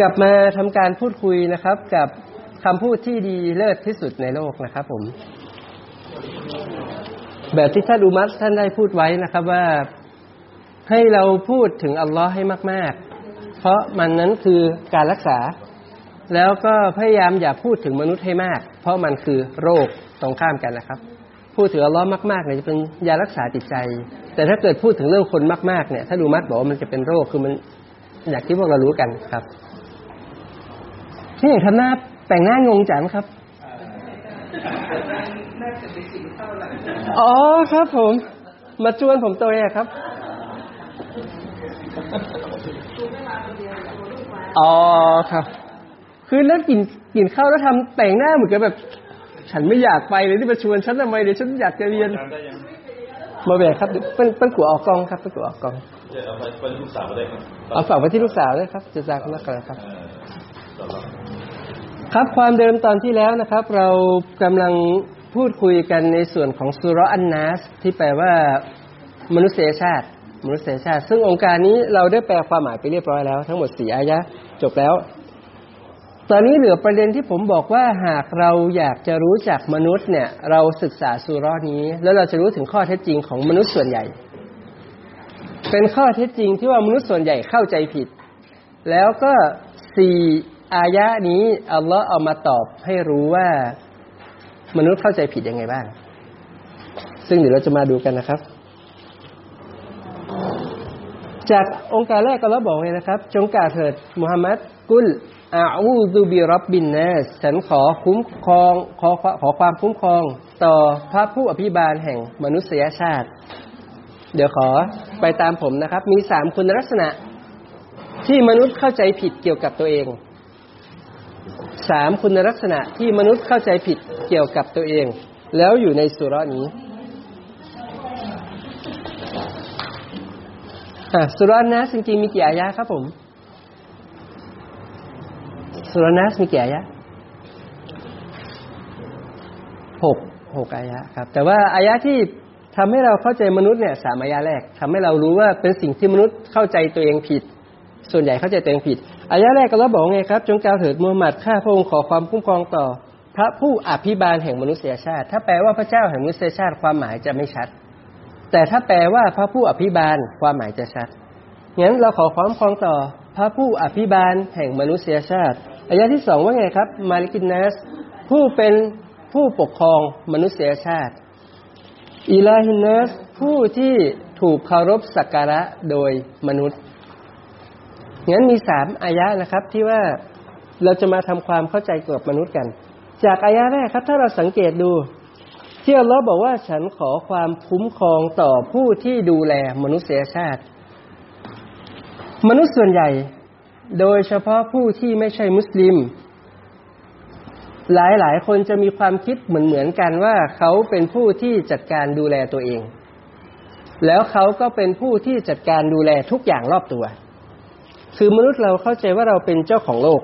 กลับมาทำการพูดคุยนะครับ กับคำพูดที่ดีเลิศที่สุดในโลกนะครับผม แบบที่ท่านอุมัตท่านได้พูดไว้นะครับว่าให้เราพูดถึงอัลลอฮ์ให้มาก ๆ เพราะมันนั้นคือการรักษา แล้วก็พยายามอย่าพูดถึงมนุษย์ให้มาก เพราะมันคือโรคตรงข้ามกันนะครับ พูดถึงอัลลอฮ์มากๆเนี่ยจะเป็นยารักษาจิตใจ แต่ถ้าเกิดพูดถึงเรื่องคนมากๆเนี่ย ถ้าดูมัดบอกว่ามันจะเป็นโรคคือมันอยากที่พวกเรารู้กันครับที่อย่างทำหน้าแต่งหน้างงจังครับอ๋อครับผม มาจวนผมตัวเองครับอ๋อครับ คือแล้วกินกินข้าวแล้วทำแต่งหน้าเหมือนกับแบบ ฉันไม่อยากไปเลยที่มาชวนฉันทำไมเดี๋ยวฉันอยากจะเรียน มาแบกครับเป็นเป็นกัวออกกองครับเป็นกัวออกกองเอาไปลูกสาวได้ครับเอาฝากไว้ที่ลูกสาวด้วยครับจะจากคุณนักการครับ ครับความเดิมตอนที่แล้วนะครับ เรากำลังพูดคุยกันในส่วนของสุรอันนัสที่แปลว่ามนุษยชาติ มนุษยชาติ ซึ่งองค์การนี้เราได้แปลความหมายไปเรียบร้อยแล้ว ทั้งหมดสี่อายะจบแล้ว ตอนนี้เหลือประเด็นที่ผมบอกว่าหากเราอยากจะรู้จักมนุษย์เนี่ย เราศึกษาสุรนี้ แล้วเราจะรู้ถึงข้อเท็จจริงของมนุษย์ส่วนใหญ่ เป็นข้อเท็จจริงที่ว่ามนุษย์ส่วนใหญ่เข้าใจผิด แล้วก็สี่อายะนี้อัลลอฮ์เอามาตอบให้รู้ว่ามนุษย์เข้าใจผิดยังไงบ้าง ซึ่งเดี๋ยวเราจะมาดูกันนะครับ จากองค์การแรกก็เราบอกเลยนะครับ จงกล่าวเถิดมุฮัมมัดกุลอาอูซูบิรับบินเนสฉันขอคุ้มครองขอขอความคุ้มครองต่อพระผู้อภิบาลแห่งมนุษยชาติ เดี๋ยวขอไปตามผมนะครับ มีสามคุณลักษณะ ที่มนุษย์เข้าใจผิดเกี่ยวกับตัวเองสามคุณลักษณะที่มนุษย์เข้าใจผิดเกี่ยวกับตัวเอง แล้วอยู่ในสุรานี้อะ สุรานะจริงๆมีกี่อายะครับผม สุรานะมีกี่อายะหกหกอายะครับ แต่ว่าอายะที่ทำให้เราเข้าใจมนุษย์เนี่ยสามอายะแรกทำให้เรารู้ว่าเป็นสิ่งที่มนุษย์เข้าใจตัวเองผิด ส่วนใหญ่เข้าใจตัวเองผิดอายะแรกก็เราบอกไงครับ จงกล่าวเถิดมูฮัมหมัดข้าพระองค์ขอความคุ้มครองต่อ พระผู้อภิบาลแห่งมนุษยชาติ ถ้าแปลว่าพระเจ้าแห่งมนุษยชาติความหมายจะไม่ชัด แต่ถ้าแปลว่าพระผู้อภิบาลความหมายจะชัดงั้นเราขอความครองต่อพระผู้อภิบาลแห่งมนุษยชาติอายะที่สองว่าไงครับ มาลิกินนัสผู้เป็นผู้ปกครองมนุษยชาติอิลาฮินนัสผู้ที่ถูกเคารพสักการะโดยมนุษย์งั้นมีสามอายะนะครับที่ว่าเราจะมาทำความเข้าใจเกี่ยวกับมนุษย์กัน จากอายะแรกครับ ถ้าเราสังเกตดู ที่อัลลอฮ์บอกว่าฉันขอความคุ้มครองต่อผู้ที่ดูแลมนุษยชาติ มนุษย์ส่วนใหญ่ โดยเฉพาะผู้ที่ไม่ใช่มุสลิม หลายหลายคนจะมีความคิดเหมือนเหมือนกันว่าเขาเป็นผู้ที่จัดการดูแลตัวเอง แล้วเขาก็เป็นผู้ที่จัดการดูแลทุกอย่างรอบตัว คือมนุษย์เราเข้าใจว่าเราเป็นเจ้าของโลก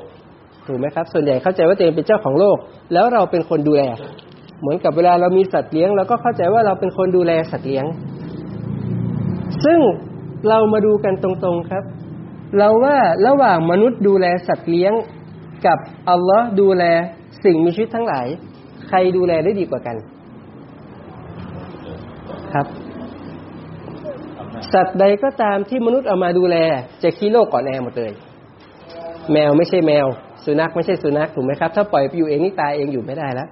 ถูกไหมครับ ส่วนใหญ่เข้าใจว่าตัวเองเป็นเจ้าของโลก แล้วเราเป็นคนดูแล เหมือนกับเวลาเรามีสัตว์เลี้ยงเราก็เข้าใจว่าเราเป็นคนดูแลสัตว์เลี้ยง ซึ่งเรามาดูกันตรงๆครับ เราว่าระหว่างมนุษย์ดูแลสัตว์เลี้ยงกับอัลลอฮ์ดูแลสิ่งมีชีวิตทั้งหลาย ใครดูแลได้ดีกว่ากัน ครับ สัตว์ใดก็ตามที่มนุษย์เอามาดูแล จะขี้โลกก่อนแอร์หมดเลย แมวไม่ใช่แมว สุนัขไม่ใช่สุนัขถูกไหมครับ ถ้าปล่อยไปอยู่เองนี่ตายเองอยู่ไม่ได้แล้ว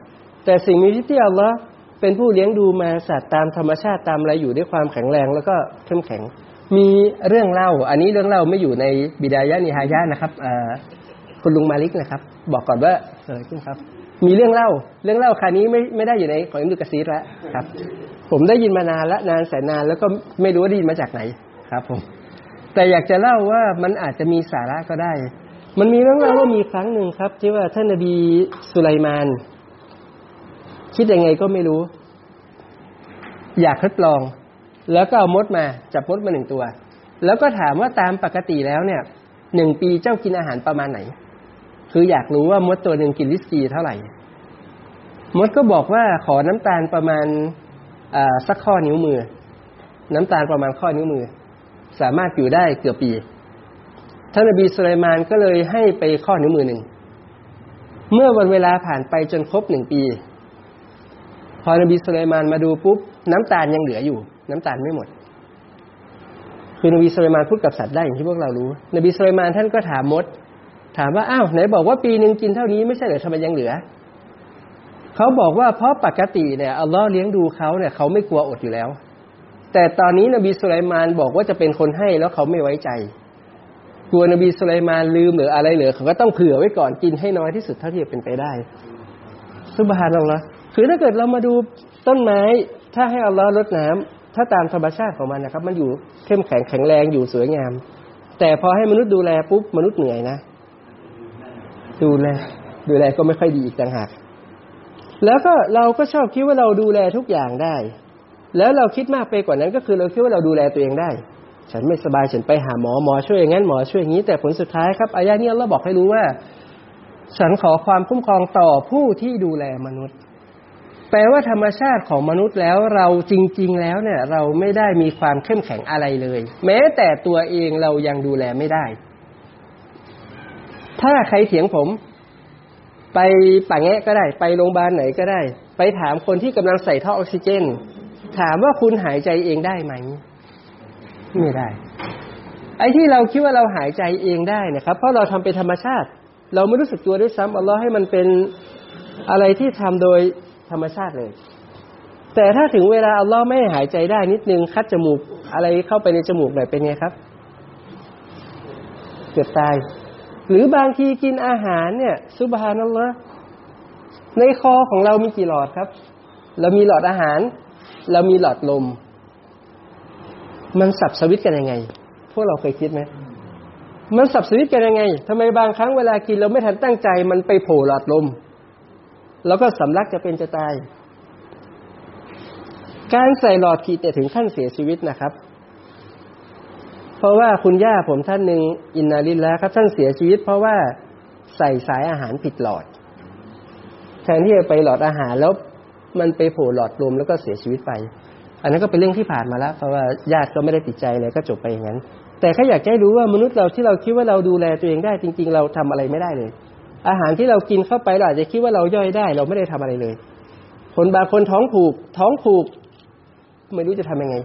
แต่สิ่งมีชีวิตที่อัลลอฮ์เป็นผู้เลี้ยงดูมาสัตว์ตามธรรมชาติตามอะไรอยู่ด้วยความแข็งแรงแล้วก็เข้มแข็ง มีเรื่องเล่า อันนี้เรื่องเล่าไม่อยู่ในบิดายะนิฮายะนะครับคุณลุงมาลิกนะครับ บอกก่อนว่าเออขึ้นครับ มีเรื่องเล่า เรื่องเล่าครานี้ไม่ไม่ได้อยู่ในของอิมดุกะซีแล้วครับ ผมได้ยินมานานละนานแสนนานแล้วก็ไม่รู้ว่าได้ยินมาจากไหนครับ ผม แต่อยากจะเล่าว่ามันอาจจะมีสาระก็ได้ มันมีเรื่องเล่าว่ามีครั้งหนึ่งครับ ที่ว่าท่านนบีสุไลมาน คิดยังไงก็ไม่รู้ อยากทดลอง แล้วก็เอามดมา จับมดมาหนึ่งตัว แล้วก็ถามว่าตามปกติแล้วเนี่ยหนึ่งปีเจ้ากินอาหารประมาณไหน คืออยากรู้ว่ามดตัวหนึ่งกินลิสกีเท่าไหร่ มดก็บอกว่าขอน้ำตาลประมาณสักข้อนิ้วมือ น้ำตาลประมาณข้อนิ้วมือ สามารถอยู่ได้เกือบปีท่านนบีสุลัยมานก็เลยให้ไปข้อนิ้วมือหนึ่ง เมื่อวันเวลาผ่านไปจนครบหนึ่งปี อ นบีสุลัยมานมาดูปุ๊บน้ำตาลยังเหลืออยู่ น้ำตาลไม่หมด คือนบีสุลัยมานพูดกับสัตว์ได้อย่างที่พวกเรารู้ นบีสุลัยมานท่านก็ถามมด ถามว่าอ้าวไหนบอกว่าปีหนึ่งกินเท่านี้ไม่ใช่เหรอทำไมยังเหลือเขาบอกว่าเพราะปกติเนี่ยอัลลอฮ์เลี้ยงดูเขาเนี่ยเขาไม่กลัวอดอยู่แล้ว แต่ตอนนี้นบีสุลัยมานบอกว่าจะเป็นคนให้แล้วเขาไม่ไว้ใจกลัวนบีสุลัยมานลืมหรืออะไรเหลือเขาก็ต้องเผื่อไว้ก่อนกินให้น้อยที่สุดเท่าที่จะเป็นไปได้สุบฮานัลลอฮ์ คือถ้าเกิดเรามาดูต้นไม้ ถ้าให้อัลลอฮ์รดน้ำถ้าตามธรรมชาติของมันนะครับ มันอยู่เข้มแข็งแข็งแรงอยู่สวยงาม แต่พอให้มนุษย์ดูแลปุ๊บมนุษย์เหนื่อยนะ ดูแล ดูแลก็ไม่ค่อยดีอีกต่างหาก แล้วก็เราก็ชอบคิดว่าเราดูแลทุกอย่างได้ แล้วเราคิดมากไปกว่านั้น ก็คือเราคิดว่าเราดูแลตัวเองได้ ฉันไม่สบายฉันไปหาหมอหมอช่วยอย่างนั้นหมอช่วยอย่างนี้ แต่ผลสุดท้ายครับอายะนี้เราบอกให้รู้ว่า ฉันขอความคุ้มครองต่อผู้ที่ดูแลมนุษย์ แปลว่าธรรมชาติของมนุษย์แล้วเราจริง ๆ แล้วเนี่ย เราไม่ได้มีความเข้มแข็งอะไรเลย แม้แต่ตัวเองเรายังดูแลไม่ได้ ถ้าใครเถียงผม ไปป่าแงะก็ได้ ไปโรงพยาบาลไหนก็ได้ ไปถามคนที่กำลังใส่ท่อออกซิเจน ถามว่าคุณหายใจเองได้ไหม ไม่ได้ ไอ้ที่เราคิดว่าเราหายใจเองได้นะครับ เพราะเราทำเป็นธรรมชาติ เราไม่รู้สึกตัวด้วยซ้ำอัลลอฮ์ให้มันเป็นอะไรที่ทำโดย ธรรมชาติเลย แต่ถ้าถึงเวลาอัลลอฮ์ไม่หายใจได้นิดนึงคัดจมูกอะไรเข้าไปในจมูกหน่อยเป็นไงครับ เกือบตาย หรือบางทีกินอาหารเนี่ยซุบฮานัลลอฮ์ในคอของเรามีกี่หลอดครับ เรามีหลอดอาหาร เรามีหลอดลม มันสับสวิตกันยังไง พวกเราเคยคิดไหมมันสับสวิตกันยังไงทำไมบางครั้งเวลากินเราไม่ทันตั้งใจ มันไปโผล่หลอดลม แล้วก็สำลักจะเป็นจะตาย การใส่หลอดผิดเนี่ถึงขั้นเสียชีวิตนะครับ เพราะว่าคุณย่าผมท่านหนึ่งอินนาลินแล้วครับ ท่านเสียชีวิต เพราะว่าใส่สายอาหารผิดหลอด แทนที่จะไปหลอดอาหารแล้วมันไปโผล่หลอดลมแล้วก็เสียชีวิตไป อันนั้นก็เป็นเรื่องที่ผ่านมาแล้ว เพราะว่าญาติก็ไม่ได้ติดใจเลยก็จบไปอย่างนั้น แต่แค่อยากให้รู้ว่ามนุษย์เราที่เราคิดว่าเราดูแลตัวเองได้จริง ๆ เราทำอะไรไม่ได้เลย อาหารที่เรากินเข้าไปเราอาจจะคิดว่าเราย่อยได้ เราไม่ได้ทำอะไรเลย คนบางคนท้องผูก ท้องผูก ไม่รู้จะทำยังไง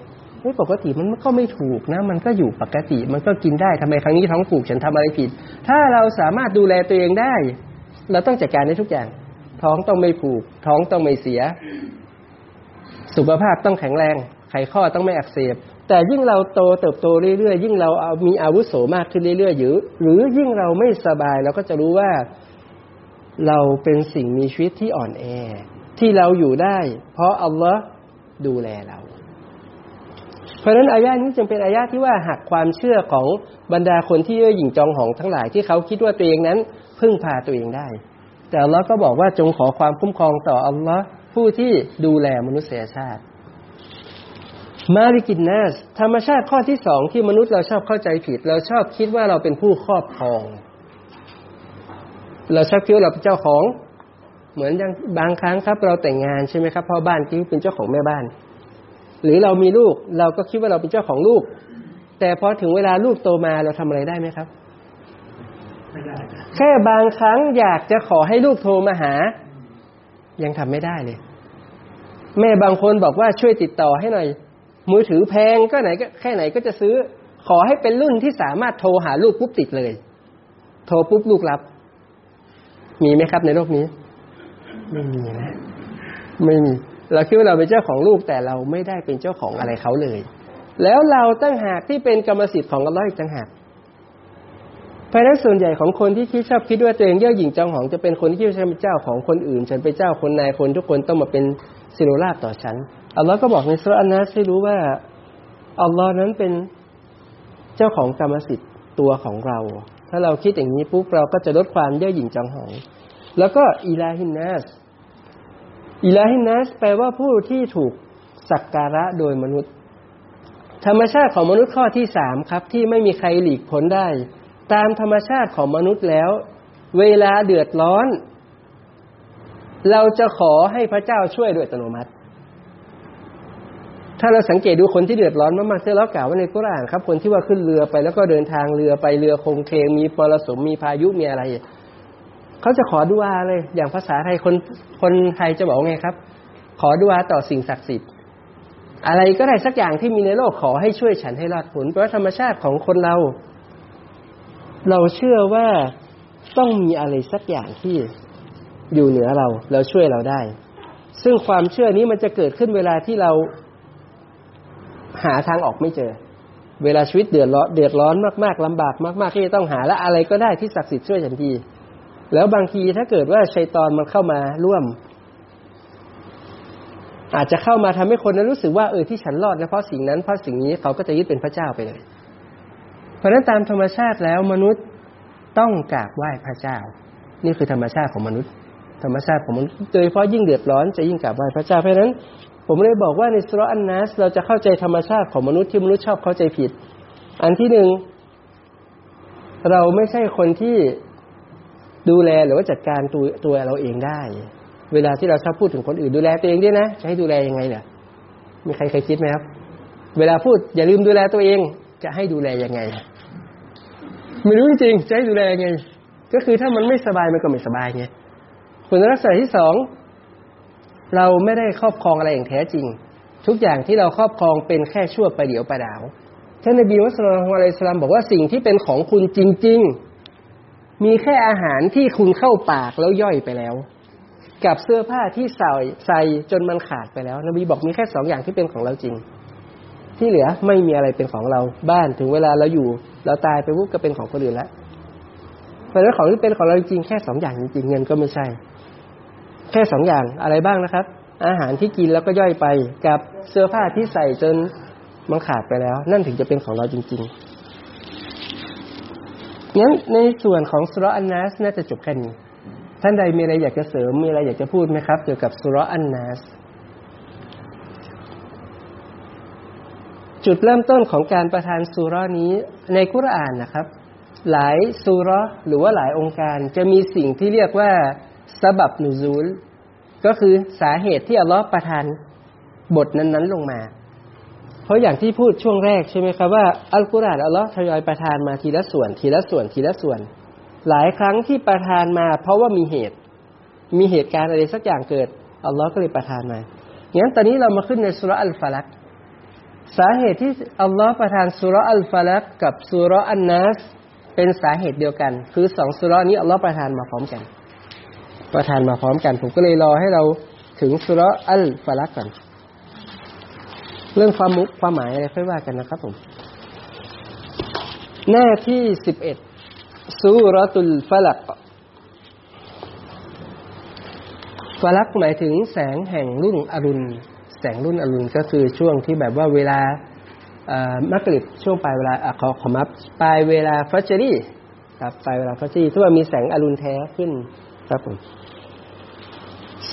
ไม่ปกติมันก็ไม่ถูกนะ มันก็อยู่ปกติ มันก็กินได้ทำไมครั้งนี้ท้องผูกฉันทำอะไรผิด ถ้าเราสามารถดูแลตัวเองได้ เราต้องจัดการได้ทุกอย่าง ท้องต้องไม่ผูก ท้องต้องไม่เสีย สุขภาพต้องแข็งแรง ไขข้อต้องไม่อักเสบ แต่ยิ่งเราโตเติบโตเรื่อยๆยิ่งเราเอามีอาวุโสมากขึ้นเรื่อยๆหรือหรือยิ่งเราไม่สบายเราก็จะรู้ว่าเราเป็นสิ่งมีชีวิตที่อ่อนแอ ที่เราอยู่ได้ เพราะอัลลอฮ์ดูแลเรา เพราะฉะนั้นอายะนี้จึงเป็นอายะที่ว่าหักความเชื่อของบรรดาคนที่เย่อหยิ่งจองหองทั้งหลายที่เขาคิดว่าตัวเองนั้น พึ่งพาตัวเองได้ แต่อัลลอฮ์ก็บอกว่าจงขอความคุ้มครองต่ออัลลอฮ์ผู้ที่ดูแลมนุษยชาติ มาริกินนัสธรรมชาติข้อที่สองที่มนุษย์เราชอบเข้าใจผิด เราชอบคิดว่าเราเป็นผู้ครอบครอง เราชอบคิดว่าเราเป็นเจ้าของ เหมือนอย่างบางครั้งครับ เราแต่งงานใช่ไหมครับพ่อบ้านคิดว่าเป็นเจ้าของแม่บ้าน หรือเรามีลูก เราก็คิดว่าเราเป็นเจ้าของลูก แต่พอถึงเวลาลูกโตมาเราทำอะไรได้ไหมครับแค่บางครั้งอยากจะขอให้ลูกโทรมาหา ยังทำไม่ได้เลย แม่บางคนบอกว่าช่วยติดต่อให้หน่อย มือถือแพงก็ไหนก็แค่ไหนก็จะซื้อ ขอให้เป็นรุ่นที่สามารถโทรหาลูกปุ๊บติดเลย โทรปุ๊บลูกรับ มีไหมครับในโลกนี้ ไม่มีนะ ไม่มี เราคิดว่าเราเป็นเจ้าของลูกแต่เราไม่ได้เป็นเจ้าของอะไรเขาเลย แล้วเราตั้งหากที่เป็นกรรมสิทธิ์ของอัลลอฮ์อีกตั้งหากเพราะฉะนั้นส่วนใหญ่ของคนที่คิดชอบคิดว่าตัวเองเย่อหยิ่งจองหองจะเป็นคนที่คิดว่าฉันเป็นเจ้าของคนอื่น ฉันเป็นเจ้าคนนายคนทุกคนต้องมาเป็นสิโรราบต่อฉัน อัลลอฮ์ก็บอกในสุรอันนัสให้รู้ว่าอัลลอฮ์นั้นเป็นเจ้าของกรรมสิทธิ์ตัวของเรา ถ้าเราคิดอย่างนี้ปุ๊บเราก็จะลดความเย่อหยิ่งจองหอง แล้วก็อิลาฮินนัสอิลาฮินนัสแปลว่าผู้ที่ถูกสักการะโดยมนุษย์ ธรรมชาติของมนุษย์ข้อที่สามครับ ที่ไม่มีใครหลีกพ้นได้ ตามธรรมชาติของมนุษย์แล้ว เวลาเดือดร้อน เราจะขอให้พระเจ้าช่วยโดยอัตโนมัติ ถ้าเราสังเกตดูคนที่เดือดร้อนมากๆที่เรากล่าวไว้ในกุรอานครับ คนที่ว่าขึ้นเรือไปแล้วก็เดินทางเรือไปเรือคงเคงมีปรสมมีพายุมีอะไร เขาจะขอดุอาเลย อย่างภาษาไทยคนคนไทยจะบอกไงครับ ขอดุอาต่อสิ่งศักดิ์สิทธิ์ อะไรก็ได้สักอย่างที่มีในโลกขอให้ช่วยฉันให้รอดผลเพราะธรรมชาติของคนเรา เราเชื่อว่าต้องมีอะไรสักอย่างที่อยู่เหนือเราแล้วช่วยเราได้ ซึ่งความเชื่อนี้มันจะเกิดขึ้นเวลาที่เรา หาทางออกไม่เจอ เวลาชีวิตเดือดร้อนเดือดร้อนมากๆลำบากมากๆที่จะต้องหาและอะไรก็ได้ที่ศักดิ์สิทธิ์ช่วยฉันทีแล้วบางทีถ้าเกิดว่าชัยตอนมันเข้ามาร่วม อาจจะเข้ามาทำให้คนนั้นรู้สึกว่าเออที่ฉันรอดนะเพราะสิ่งนั้นเพราะสิ่งนี้เขาก็จะยึดเป็นพระเจ้าไปเลย เพราะฉะนั้นตามธรรมชาติแล้วมนุษย์ต้องกราบไหว้พระเจ้า นี่คือธรรมชาติของมนุษย์ ธรรมชาติของมนุษย์โดยเฉพาะยิ่งเดือดร้อนจะยิ่งกราบไหว้พระเจ้าเพราะฉะนั้น ผมเลยบอกว่าในสุรอันนัสเราจะเข้าใจธรรมชาติของมนุษย์ที่มนุษย์ชอบเข้าใจผิด อันที่หนึ่งเราไม่ใช่คนที่ดูแลหรือว่าจัดการตัวตัวเราเองได้ เวลาที่เราชอบพูดถึงคนอื่นดูแลตัวเองด้วยนะจะให้ดูแลยังไงเนี่ยมีใครเคยคิดไหมครับ เวลาพูดอย่าลืมดูแลตัวเอง จะให้ดูแลยังไง ไม่รู้จริงจะให้ดูแลยังไง ก็คือถ้ามันไม่สบายมันก็ไม่สบายไงคุณลักษณะที่สอง เราไม่ได้ครอบครองอะไรอย่างแท้จริง ทุกอย่างที่เราครอบครองเป็นแค่ชั่วประเดี๋ยวประดาวท่านนบีมุสลิมอะลัยสลามบอกว่าสิ่งที่เป็นของคุณจริง ๆ มีแค่อาหารที่คุณเข้าปากแล้วย่อยไปแล้ว กับเสื้อผ้าที่ใส่ใส่จนมันขาดไปแล้ว นบีบอกมีแค่สองอย่างที่เป็นของเราจริง ที่เหลือไม่มีอะไรเป็นของเราบ้านถึงเวลาเราอยู่ เราตายไปปุ๊บก็เป็นของคนอื่นแล้วเพราะฉะนั้นของที่เป็นของเราจริงแค่สองอย่างจริง ๆ เงินก็ไม่ใช่ แค่สองอย่างอะไรบ้างนะครับ อาหารที่กินแล้วก็ย่อยไปกับเสื้อผ้าที่ใส่จนมันขาดไปแล้ว นั่นถึงจะเป็นของเราจริงๆงั้นในส่วนของสุรอันนัสน่าจะจบแค่นี้ท่านใดมีอะไรอยากจะเสริมมีอะไรอยากจะพูดไหมครับ เกี่ยวกับสุรอันนัสจุดเริ่มต้นของการประทานสุรานี้ในกุรอานนะครับ หลายสุรหรือว่าหลายองค์การจะมีสิ่งที่เรียกว่า สบับนูซูล ก็คือสาเหตุที่อัลลอฮ์ประทานบทนั้นๆลงมา เพราะอย่างที่พูดช่วงแรกใช่ไหมครับว่าอัลกุรอานอัลลอฮ์ทยอยประทานมาทีละส่วน ทีละส่วนทีละส่วน หลายครั้งที่ประทานมา เพราะว่ามีเหตุ มีเหตุการณ์อะไรสักอย่างเกิดอัลลอฮ์ก็เลยประทานมางั้นตอนนี้เรามาขึ้นในสุรอัลฟาลักสาเหตุที่อัลลอฮ์ประทานสุรอัลฟาลักกับสุรอันนัสเป็นสาเหตุเดียวกัน คือสองสุรนี้อัลลอฮ์ประทานมาพร้อมกัน ประทานมาพร้อมกัน ผมก็เลยรอให้เราถึงสุรอัลฟาลักกันเรื่องความมุกความหมายอะไรค่อยว่ากันนะครับผม หน้าที่สิบเอ็ดสุรตุลฟาลักฟาลักหมายถึงแสงแห่งรุ่งอรุณ แสงรุ่นอรุณก็คือช่วงที่แบบว่าเวลามักริบช่วงปลายเวลาอขอขอมับปลายเวลาฟัจรีครับปลายเวลาฟัจรีที่ว่ามีแสงอรุณแท้ขึ้นครับผม ส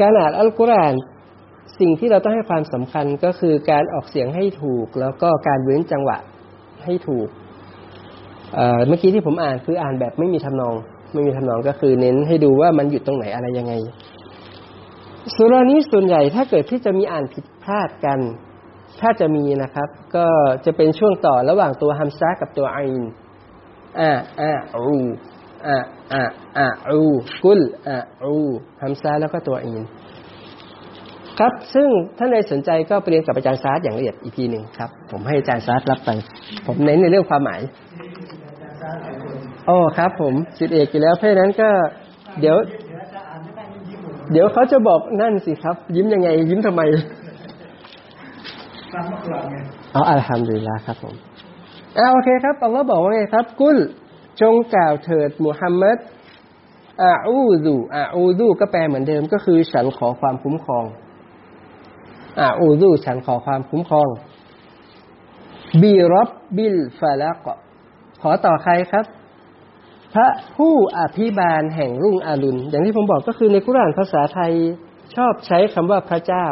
การอ่านอัลกุรอานสิ่งที่เราต้องให้ความสำคัญก็คือการออกเสียงให้ถูก แล้วก็การเว้นจังหวะให้ถูกเมื่อกี้ที่ผมอ่านคืออ่านแบบไม่มีทำนอง ไม่มีทำนองก็คือเน้นให้ดูว่ามันหยุดตรงไหนอะไรยังไงสุรานี้ส่วนใหญ่ถ้าเกิดที่จะมีอ่านผิดพลาดกัน ถ้าจะมีนะครับ ก็จะเป็นช่วงต่อระหว่างตัวฮัมซากับตัวไอน์อ่าอ่าอูอ่า อ่าอ่าอูกุลอ่าอูฮัมซาแล้วก็ตัวไอน์ครับ ซึ่งท่านใดสนใจก็ไปเรียนกับอาจารย์ซาร์อย่างละเอียดอีกทีหนึ่งครับ ผมให้อาจารย์ซาร์รับไป ผมเน้นในเรื่องความหมายโอ้ครับผมสิทธิเอกอยู่แล้วเพราะนั้นก็ เดี๋ยว เดี๋ยวเขาจะบอกนั่นสิครับ ยิ้มยังไง ยิ้มทำไมอ๋ออัลฮัมดุลิลลาครับผมอ่าโอเคครับอัลลอฮ์บอกว่าไงครับ กุล จงกล่าวเถิดมุฮัมมัดอาอูดูอาอูดูก็แปลเหมือนเดิมก็คือฉันขอความคุ้มครองอาอูดูฉันขอความคุ้มครองบีรับบิลฟาลักขอต่อใครครับ พระผู้อภิบาลแห่งรุ่งอรุณ อย่างที่ผมบอกก็คือในกุรานภาษาไทยชอบใช้คำว่าพระเจ้า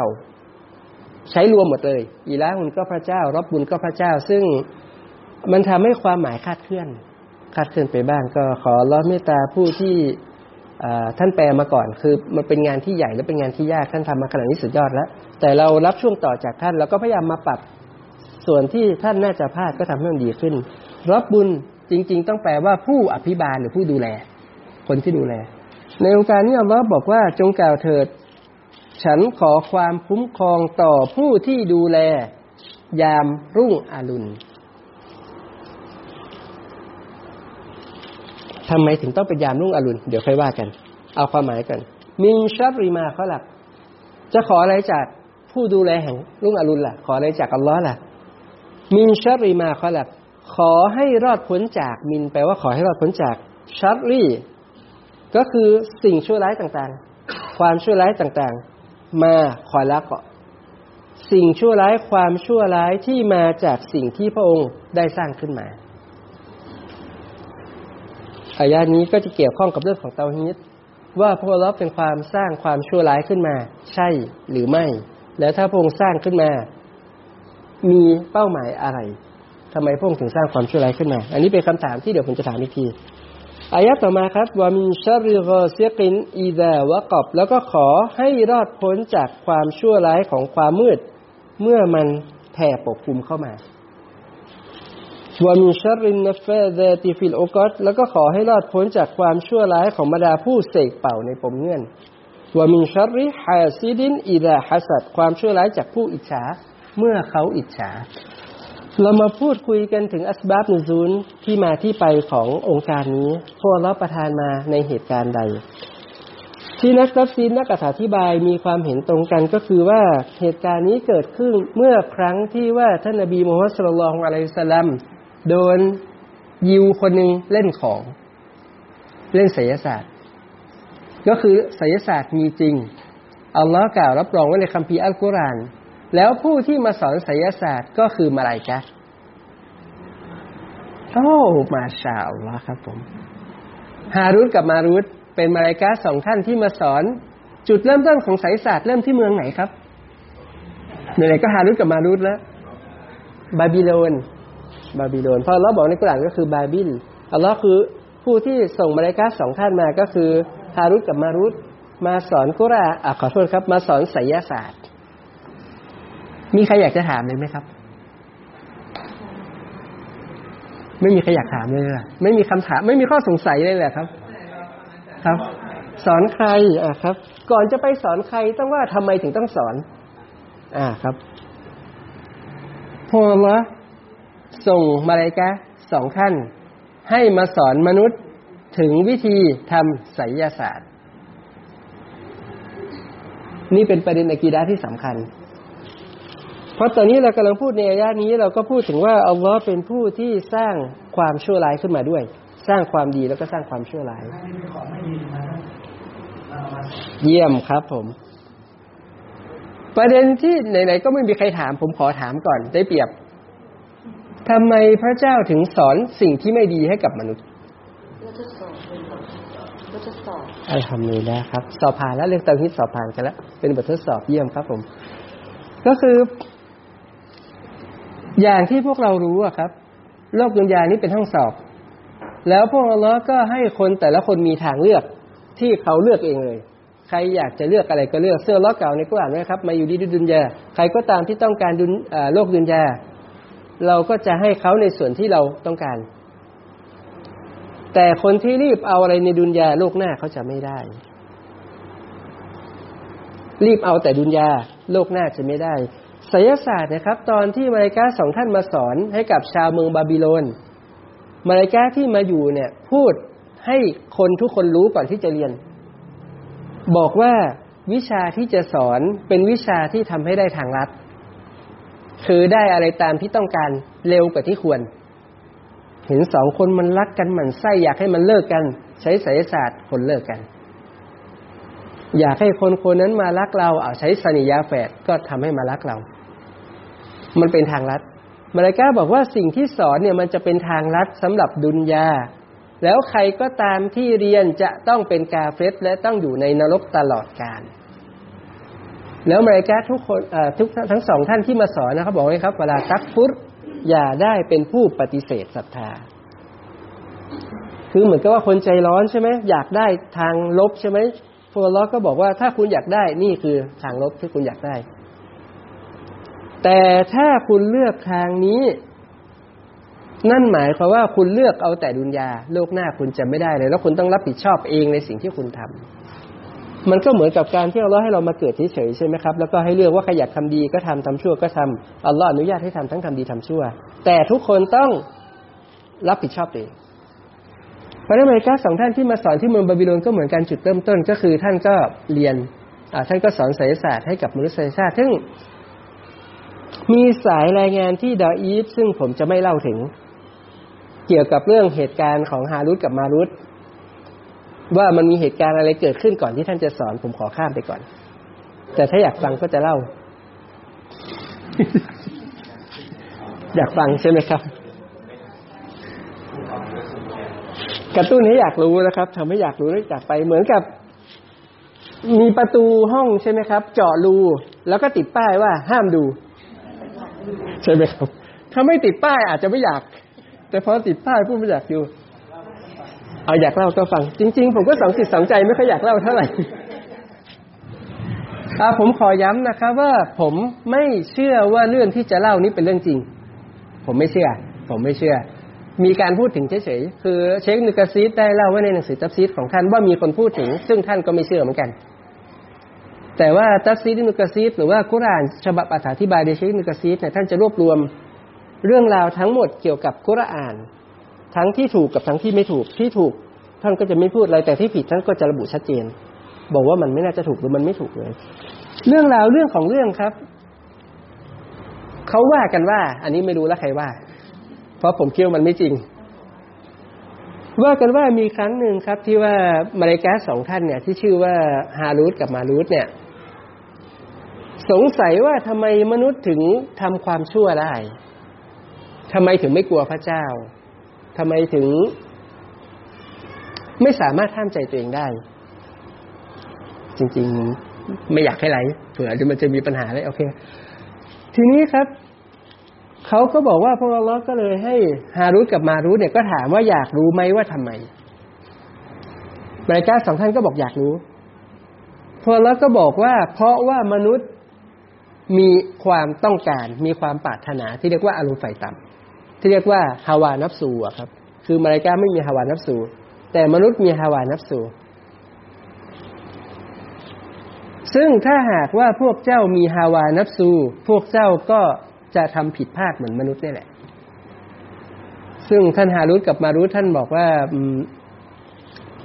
ใช้รวมหมดเลย อีละหุนก็พระเจ้า รับบุญก็พระเจ้า ซึ่งมันทำให้ความหมายคาดเคลื่อน คาดเคลื่อนไปบ้าง ก็ขอร้อเมตตาผู้ที่ท่านแปลมาก่อน คือมันเป็นงานที่ใหญ่และเป็นงานที่ยากท่านทำมาขนาดนี้สุดยอดแล้ว แต่เรารับช่วงต่อจากท่านเราก็พยายามมาปรับส่วนที่ท่านน่าจะพลาดก็ทำให้มันดีขึ้น รับบุญจริง ๆ ต้องแปลว่าผู้อภิบาลหรือผู้ดูแล คนที่ดูแล ในองค์การนี้อัลลอฮ์บอกว่าจงกล่าวเถิด ฉันขอความคุ้มครองต่อผู้ที่ดูแล ยามรุ่งอรุณ ทำไมถึงต้องเป็นยามรุ่งอรุณ เดี๋ยวค่อยว่ากัน เอาความหมายกัน มินชับริมาเขาหลักจะขออะไรจากผู้ดูแลแห่งรุ่งอรุณล่ะ ขออะไรจากอัลลอฮ์ล่ะ มินชับริมาเขาหลักขอให้รอดพ้นจากมินแปลว่าขอให้รอดพ้นจากชับรีก็คือสิ่งชั่วร้ายต่างๆ ความชั่วร้ายต่างๆ มาขอละก็สิ่งชั่วร้ายความชั่วร้ายที่มาจากสิ่งที่พระองค์ได้สร้างขึ้นมา อายานี้ก็จะเกี่ยวข้องกับเรื่องของเตาฮีตว่าพระองค์เป็นความสร้างความชั่วร้ายขึ้นมา ใช่หรือไม่ แล้วถ้าพระองค์สร้างขึ้นมา มีเป้าหมายอะไรทำไมพระองค์ถึงสร้างความชั่วร้ายขึ้นมา อันนี้เป็นคำถามที่เดี๋ยวผมจะถามอีกทีอายะต่อมาครับومن شر غاسق إذا وقب แล้วก็ขอให้รอดพ้นจากความชั่วร้ายของความมืด เมื่อมันแผ่ปกคลุมเข้ามา ومن شر النفاثات في العقد แล้วก็ขอให้รอดพ้นจากความชั่วร้ายของบรรดาผู้เสกเป่าในปมเงื่อนومن شر حاسد إذا حسد ความชั่วร้ายจากผู้อิจฉาเมื่อเขาอิจฉา เรามาพูดคุยกันถึง أسباب النزول ที่มาที่ไปขององค์การนี้พวกเราประทานมาในเหตุการณ์ใด ที่นักตัฟซีรนักอธิบายมีความเห็นตรงกันก็คือว่าเหตุการณ์นี้เกิดขึ้นเมื่อครั้งที่ว่าท่านนบีมูฮัมมัด صلى الله عليه وسلم โดนยิวคนหนึ่งเล่นของ เล่นไสยศาสตร์ ก็คือไสยศาสตร์มีจริงอัลลอฮ์กล่าวรับรองไว้ในคัมภีร์อัลกุรอานแล้วผู้ที่มาสอนไสยศาสตร์ก็คือมลาอิกะฮ์โอ้ ما شاء الله ครับผม ฮารุตกับมารุตเป็นมลาอิกะฮ์สองท่านที่มาสอน จุดเริ่มต้นของไสยศาสตร์เริ่มที่เมืองไหนครับไหนๆก็ฮารุตกับมารุตแล้วบาบิโลน บาบิโลนพอเราบอกในกุรานก็คือ بابل อัลลอฮ์คือผู้ที่ส่งมลาอิกะฮ์สองท่านมาก็คือฮารุตกับมารุตมาสอนกุรานอะขอโทษครับ มาสอนไสยศาสตร์ มีใครอยากจะถามเลยไหมครับ ไม่มีใครอยากถามเลยล่ะไม่มีคำถาม ไม่มีข้อสงสัยเลยแหละครับ ครับ สอนใครอะครับ ก่อนจะไปสอนใครต้องว่าทำไมถึงต้องสอน อ่าครับพอละ ส่งมาเลกะสองท่าน ให้มาสอนมนุษย์ถึงวิธีทำไสยศาสตร์ นี่เป็นประเด็นอะกีดาที่สำคัญ เพราะตอนนี้เรากำลังพูดในอายะนี้เราก็พูดถึงว่าอัลลอฮ์เป็นผู้ที่สร้างความชั่วร้ายขึ้นมาด้วย สร้างความดีแล้วก็สร้างความชั่วร้าย เยี่ยมครับผม ประเด็นที่ไหนๆก็ไม่มีใครถาม ผมขอถามก่อนได้เปรียบ ทำไมพระเจ้าถึงสอนสิ่งที่ไม่ดีให้กับมนุษย์ก็จะสอบก็จะสอบอัลฮัมดุลิลละครับ สอบผ่านแล้วเรื่องตาฮิตสอบผ่านกันแล้ว เป็นบททดสอบเยี่ยมครับผม ก็คือ อย่างที่พวกเรารู้อะครับ โลกดุนยานี้เป็นห้องสอบ แล้วพวกเราก็ให้คนแต่ละคนมีทางเลือกที่เขาเลือกเองเลย ใครอยากจะเลือกอะไรก็เลือกเสื้อล้อเก่าในกุรอานนะครับ มาอยู่ดีดุนยา ใครก็ตามที่ต้องการดุนโลกดุนยา เราก็จะให้เขาในส่วนที่เราต้องการ แต่คนที่รีบเอาอะไรในดุนยาโลกหน้าเขาจะไม่ได้ รีบเอาแต่ดุนยาโลกหน้าจะไม่ได้ศยศาสตร์นะครับ ตอนที่มาริกาสองท่านมาสอนให้กับชาวเมืองบาบิโลน มาริกาที่มาอยู่เนี่ย พูดให้คนทุกคนรู้ก่อนที่จะเรียน บอกว่าวิชาที่จะสอนเป็นวิชาที่ทำให้ได้ทางลัด คือได้อะไรตามที่ต้องการเร็วกว่าที่ควร เห็นสองคนมันรักกันมันไส้อยากให้มันเลิกกัน ใช้ไสยศาสตร์คนเลิกกัน อยากให้คนคนนั้นมารักเราเอาใช้สนิยาแฝดก็ทำให้มารักเรา มันเป็นทางลัดมาลายกาบอกว่าสิ่งที่สอนเนี่ยมันจะเป็นทางลัดสำหรับดุนยา แล้วใครก็ตามที่เรียนจะต้องเป็นกาเฟสและต้องอยู่ในนรกตลอดกาล แล้วมาลายกาทุกคนทุกทั้งสองท่านที่มาสอนนะครับ บอกไว้ครับเวลาตักฟุตอย่าได้เป็นผู้ปฏิเสธศรัทธา คือเหมือนกับว่าคนใจร้อนใช่ไหมอยากได้ทางลบใช่ไหมพวกเราก็บอกว่าถ้าคุณอยากได้นี่คือทางลบที่คุณอยากได้ แต่ถ้าคุณเลือกทางนี้ นั่นหมายความว่าคุณเลือกเอาแต่ดุนยาโลกหน้าคุณจะไม่ได้เลย แล้วคุณต้องรับผิดชอบเองในสิ่งที่คุณทำ มันก็เหมือนกับการที่อัลลอฮ์ให้เรามาเกิดเฉยๆใช่ไหมครับแล้วก็ให้เลือกว่าใครอยากทำดีก็ทำทำชั่วก็ทำอัลลอฮ์อนุญาตให้ทำทั้งทำดีทำชั่ว แต่ทุกคนต้องรับผิดชอบเองพระนามกาสองท่านที่มาสอนที่เมืองบาบิโลนก็เหมือนกันจุดเริ่มต้นก็คือ ท่านก็เรียนท่านก็สอนไสยศาสตร์ให้กับมนุษยชาติซึ่งมีสายรายงานที่ดาอีฟซึ่งผมจะไม่เล่าถึง เกี่ยวกับเรื่องเหตุการณ์ของฮารุตกับมารุต ว่ามันมีเหตุการณ์อะไรเกิดขึ้นก่อนที่ท่านจะสอน ผมขอข้ามไปก่อน แต่ถ้าอยากฟังก็จะเล่า อยากฟังใช่ไหมครับ กระตุ้นให้อยากรู้นะครับทำให้อยากรู้แล้วอยากไปเหมือนกับ มีประตูห้องใช่ไหมครับ เจาะรูแล้วก็ติดป้ายว่าห้ามดู ใช่ไหมครับ ถ้าไม่ติดป้ายอาจจะไม่อยาก แต่พอติดป้ายผู้ไม่อยากดู เอาอยากเล่าก็ฟัง จริง ๆ ผมก็สองจิตสองใจไม่ค่อยอยากเล่าเท่าไหร่อาผมขอย้ำนะครับว่าผมไม่เชื่อว่าเรื่องที่จะเล่านี้เป็นเรื่องจริง ผมไม่เชื่อ ผมไม่เชื่อ มีการพูดถึงเฉยๆคือเชคอิบนุกะษีรได้เล่าไว้ในหนังสือตัฟซีรของท่านว่ามีคนพูดถึง ซึ่งท่านก็ไม่เชื่อเหมือนกัน แต่ว่าตัฟซีรอิบนุกะษีรหรือว่ากุรานฉบับอธิบายโดยเชคอิบนุกะษีรเนี่ยท่านจะรวบรวมเรื่องราวทั้งหมดเกี่ยวกับกุราน ทั้งที่ถูกกับทั้งที่ไม่ถูกที่ถูกท่านก็จะไม่พูดอะไรแต่ที่ผิดท่านก็จะระบุชัดเจน บอกว่ามันไม่น่าจะถูกหรือมันไม่ถูกเลย เรื่องราวเรื่องของเรื่องครับเขาว่ากันว่า อันนี้ไม่รู้แล้วใครว่า เพราะผมคิดว่ามันไม่จริง ว่ากันว่ามีครั้งหนึ่งครับ ที่ว่ามาริกาสองท่านเนี่ย ที่ชื่อว่าฮารูตกับมารูตเนี่ย สงสัยว่าทำไมมนุษย์ถึงทำความชั่วได้ทำไมถึงไม่กลัวพระเจ้า ทำไมถึง ไม่สามารถห้ามใจตัวเองได้ จริง ๆ ไม่อยากให้ไรเผื่อจะมันจะมีปัญหาเลยโอเค ทีนี้ครับเขาก็บอกว่าพวกเราก็เลยให้ฮารุตกับมารุตเนี่ยก็ถามว่าอยากรู้ไหมว่าทำไมมายกาสองท่านก็บอกอยากรู้พวกเราก็บอกว่า เพราะว่ามนุษย์มีความต้องการ มีความปรารถนาที่เรียกว่าอารมณ์ไฟต่ำ ที่เรียกว่าฮาวานับสูอะครับ คือมาลายกาไม่มีฮาวานับสูแต่มนุษย์มีฮาวานับสูซึ่งถ้าหากว่าพวกเจ้ามีฮาวานับสูพวกเจ้าก็จะทำผิดพลาดเหมือนมนุษย์นี่แหละ ซึ่งท่านฮารุตกับมารุตท่านบอกว่า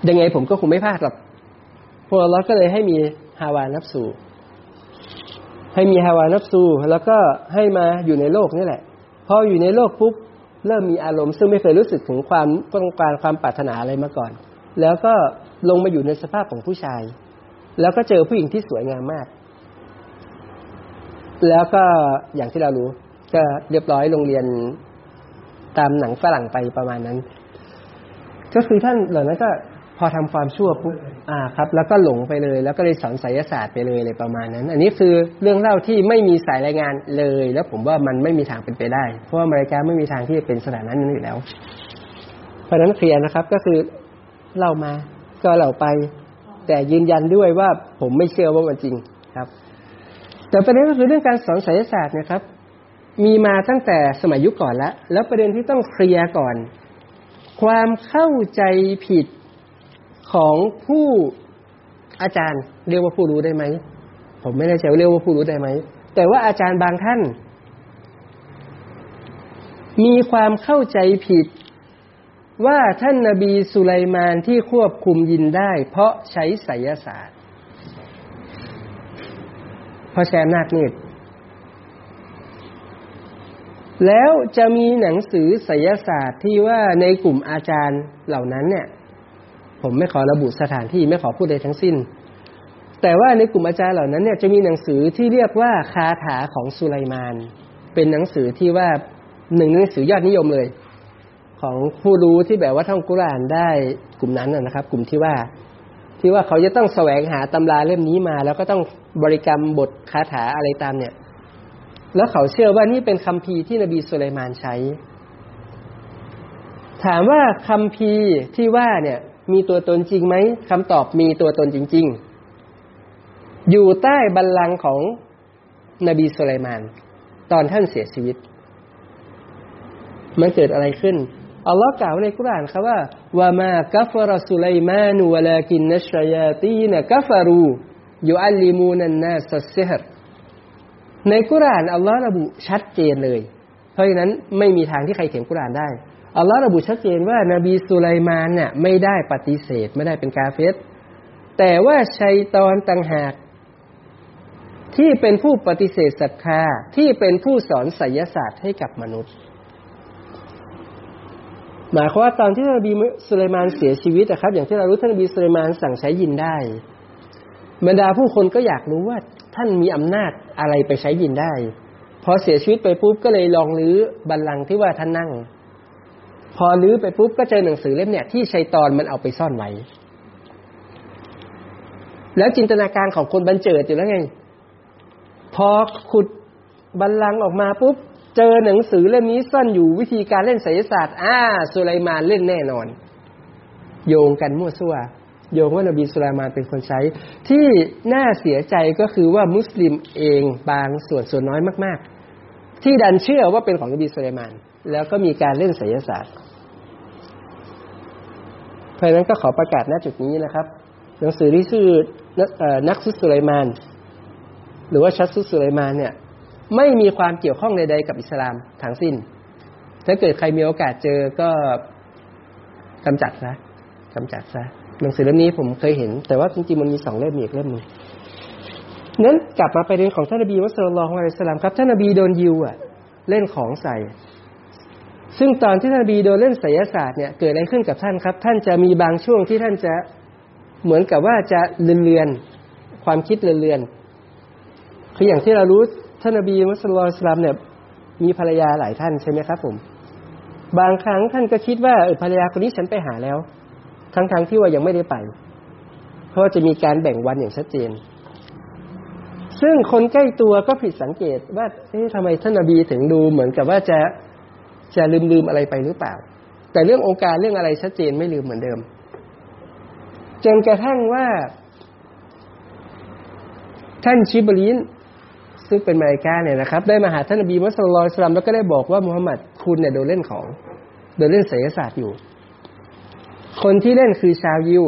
ยังไงผมก็คงไม่พลาดหรอกพวกเราก็เลยให้มีฮาวานับสูให้มีฮาวานับสูแล้วก็ให้มาอยู่ในโลกนี่แหละ พออยู่ในโลกปุ๊บเริ่มมีอารมณ์ ซึ่งไม่เคยรู้สึกถึงความต้องการความปรารถนาอะไรมาก่อน แล้วก็ลงมาอยู่ในสภาพของผู้ชาย แล้วก็เจอผู้หญิงที่สวยงามมาก แล้วก็อย่างที่เรารู้ ก็เรียบร้อยโรงเรียนตามหนังฝรั่งไปประมาณนั้น ก็คือท่านเหล่านั้นก็พอทำความชั่วปุ๊บ อ่าครับ แล้วก็หลงไปเลย แล้วก็เลยสอนไสยศาสตร์ไปเลยเลยประมาณนั้น อันนี้คือเรื่องเล่าที่ไม่มีสายรายงานเลย แล้วผมว่ามันไม่มีทางเป็นไปได้ เพราะว่ามาริกาไม่มีทางที่จะเป็นสถานะนั้นอยู่แล้ว เพราะนั้นเคลียร์นะครับก็คือเล่ามาก็เล่าไป แต่ยืนยันด้วยว่าผมไม่เชื่อว่ามันจริงครับ แต่ประเด็นก็คือเรื่องการสอนไสยศาสตร์นะครับ มีมาตั้งแต่สมัยยุคก่อนแล้วแล้วประเด็นที่ต้องเคลียร์ก่อน ความเข้าใจผิด ของผู้อาจารย์เรียกว่าผู้รู้ได้ไหม ผมไม่แน่ใจว่าเรียกว่าผู้รู้ได้ไหม แต่ว่าอาจารย์บางท่าน มีความเข้าใจผิด ว่าท่านนาบีสุไลมานที่ควบคุมยินได้ เพราะใช้ไสยศาสตร์ เพราะใช้อำนาจมืดแล้วจะมีหนังสือไสยศาสตร์ที่ว่าในกลุ่มอาจารย์เหล่านั้นเนี่ย ผมไม่ขอระบุสถานที่ไม่ขอพูดใดทั้งสิ้น แต่ว่าในกลุ่มอาจารย์เหล่านั้นเนี่ยจะมีหนังสือที่เรียกว่าคาถาของสุไลมาน เป็นหนังสือที่ว่าหนึ่งในหนังสือยอดนิยมเลย ของผู้รู้ที่แบบว่าท่องกุรานได้กลุ่มนั้นนะครับ กลุ่มที่ว่าที่ว่าเขาจะต้องแสวงหาตำราเล่มนี้มา แล้วก็ต้องบริกรรมบทคาถาอะไรตามเนี่ย แล้วเขาเชื่อว่านี่เป็นคัมภีร์ที่นบีสุไลมานใช้ ถามว่าคัมภีร์ที่ว่าเนี่ย มีตัวตนจริงไหมคำตอบมีตัวตนจริง ๆ อยู่ใต้บัลลังก์ของนบีสุไลมาน ตอนท่านเสียชีวิต มันเกิดอะไรขึ้นอัลลอฮ์กล่าวในกุรานครับว่าว่ามากัฟรสุไลมานุวลากินนัชยาตีนกัฟรูยุอัลลิมูนันนาสเซฮรในกุรานอัลลอฮ์ระบุชัดเจนเลย เพราะฉะนั้นไม่มีทางที่ใครเขียนกุรานได้ อัลลอฮ์ระบุชัดเจนว่านบีสุไลมานเนี่ยไม่ได้ปฏิเสธไม่ได้เป็นกาเฟสแต่ว่าชัยตอนต่างหาก ที่เป็นผู้ปฏิเสธศรัทธาที่เป็นผู้สอนไสยศาสตร์ให้กับมนุษย์ หมายความว่าตอนที่นบีสุไลมานเสียชีวิตนะครับ อย่างที่เรารู้ท่านนบีสุไลมานสั่งใช้ยินได้ บรรดาผู้คนก็อยากรู้ว่าท่านมีอำนาจอะไรไปใช้ยินได้ พอเสียชีวิตไปปุ๊บก็เลยลองรื้อบัลลังก์ที่ว่าท่านนั่ง พอรื้อไปปุ๊บก็เจอหนังสือเล่มเนี่ยที่ชัยตอนมันเอาไปซ่อนไว้ แล้วจินตนาการของคนบันเจิดอยู่แล้วไง พอขุดบัลลังออกมาปุ๊บเจอหนังสือเล่มนี้ซ่อนอยู่วิธีการเล่นไสยศาสตร์อ่าสุไลมานเล่นแน่นอน โยงกันมั่วซั่วโยงว่านบีสุไลมานเป็นคนใช้ ที่น่าเสียใจก็คือว่ามุสลิมเองบางส่วนส่วนน้อยมาก ๆ ที่ดันเชื่อว่าเป็นของนบีสุไลมาน แล้วก็มีการเล่นไสยศาสตร์ ราะฉะนั้นก็ขอประกาศณจุดนี้นะครับ หนังสือที่ชื่อนักซุสุไลมาน หรือว่าชัดซุสุไลมานเนี่ย ไม่มีความเกี่ยวข้องใดๆกับอิสลามทั้งสิ้น ถ้าเกิดใครมีโอกาสเจอก็กำจัดซะกำจัดซะหนังสือเล่มนี้ผมเคยเห็น แต่ว่าจริงๆมันมีสองเล่มอีกเล่มหนึงนั้นกลับมาประเด็นของท่านนบีมุสลิมของอิสสลามครับท่านนบีโดนยิวอะ เล่นของใส่ ซึ่งตอนที่ท่านบีโดนเล่นไสยศาสตร์เนี่ยเกิดอะไรขึ้นกับท่านครับ ท่านจะมีบางช่วงที่ท่านจะเหมือนกับว่าจะเลือนๆความคิดเลือนๆคืออย่างที่เรารู้ท่านนบีมุสลิมสลามเนี่ยมีภรรยาหลายท่านใช่ไหมครับ ผม บางครั้งท่านก็คิดว่าเออภรรยาคนนี้ฉันไปหาแล้ว ทั้งๆทที่ว่ายังไม่ได้ไป เพราะจะมีการแบ่งวันอย่างชัดเจน ซึ่งคนใกล้ตัวก็ผิดสังเกตว่าเอ๊ะทำไมท่านนบีถึงดูเหมือนกับว่าจะ จะลืมลืมอะไรไปหรือเปล่า แต่เรื่ององค์การเรื่องอะไรชัดเจนไม่ลืมเหมือนเดิม จนกระทั่งว่า ท่านชิบลีนซึ่งเป็นมาลิกาเนี่ยนะครับ ได้มาหาท่านนบีมุสลิมสลัมแล้วก็ได้บอกว่ามุฮัมมัดคุณเนี่ยโดนเล่นของโดนเล่นไสยศาสตร์อยู่ คนที่เล่นคือชาวยิว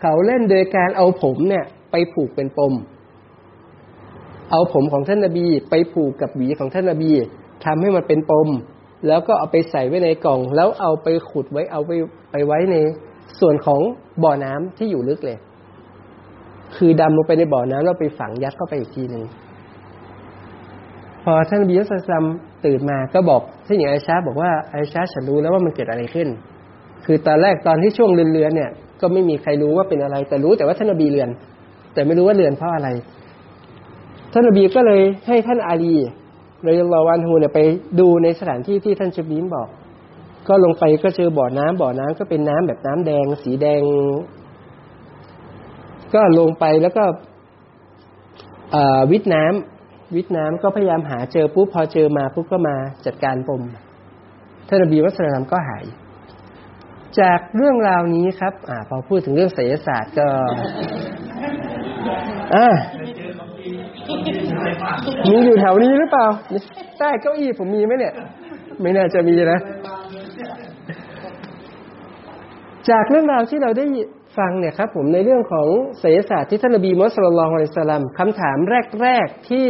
เขาเล่นโดยการเอาผมเนี่ย ไปผูกเป็นปม เอาผมของท่านนบีไปผูกกับหวีของท่านนบีทำให้มันเป็นปม แล้วก็เอาไปใส่ไว้ในกล่อง แล้วเอาไปขุดไว้เอาไปไปไว้ในส่วนของบ่อน้ำที่อยู่ลึกเลย คือดำลงไปในบ่อน้ำแล้วไปฝังยัดเข้าไปอีกทีหนึ่งพอท่านนบีมุสลิมตื่นมาก็บอกท่านหญิงไอชาบอกว่าไอชาฉันรู้แล้วว่ามันเกิดอะไรขึ้น คือตอนแรกตอนที่ช่วงเรือนๆเนี่ย ก็ไม่มีใครรู้ว่าเป็นอะไร แต่รู้แต่ว่าท่านนบีเรือน แต่ไม่รู้ว่าเรือนเพราะอะไร ท่านนบีก็เลยให้ท่านอาลี เลยรอวันฮูเนี่ยไปดูในสถานที่ที่ท่านชบีนบอก ก็ลงไปก็เจอบ่อน้ำบ่อน้ำก็เป็นน้ำแบบน้ำแดง สีแดง ก็ลงไปแล้วก็วิทน้ำวิทน้ำก็พยายามหาเจอปุ๊บพอเจอมาปุ๊บก็มาจัดการปมท่านนบีมุสลิมก็หาย จากเรื่องราวนี้ครับอ่าพอพูดถึงเรื่องไสยศาสตร์ก็อ่า มีอยู่แถวนี้หรือเปล่าใต้เก้าอี้ผมมีไหมเนี่ย ไม่น่าจะมีนะ จากเรื่องราวที่เราได้ฟังเนี่ยครับผมในเรื่องของไสยศาสตร์ที่ท่านนบีมุสลิมอะลัยสลัมคำถามแรก ๆ ที่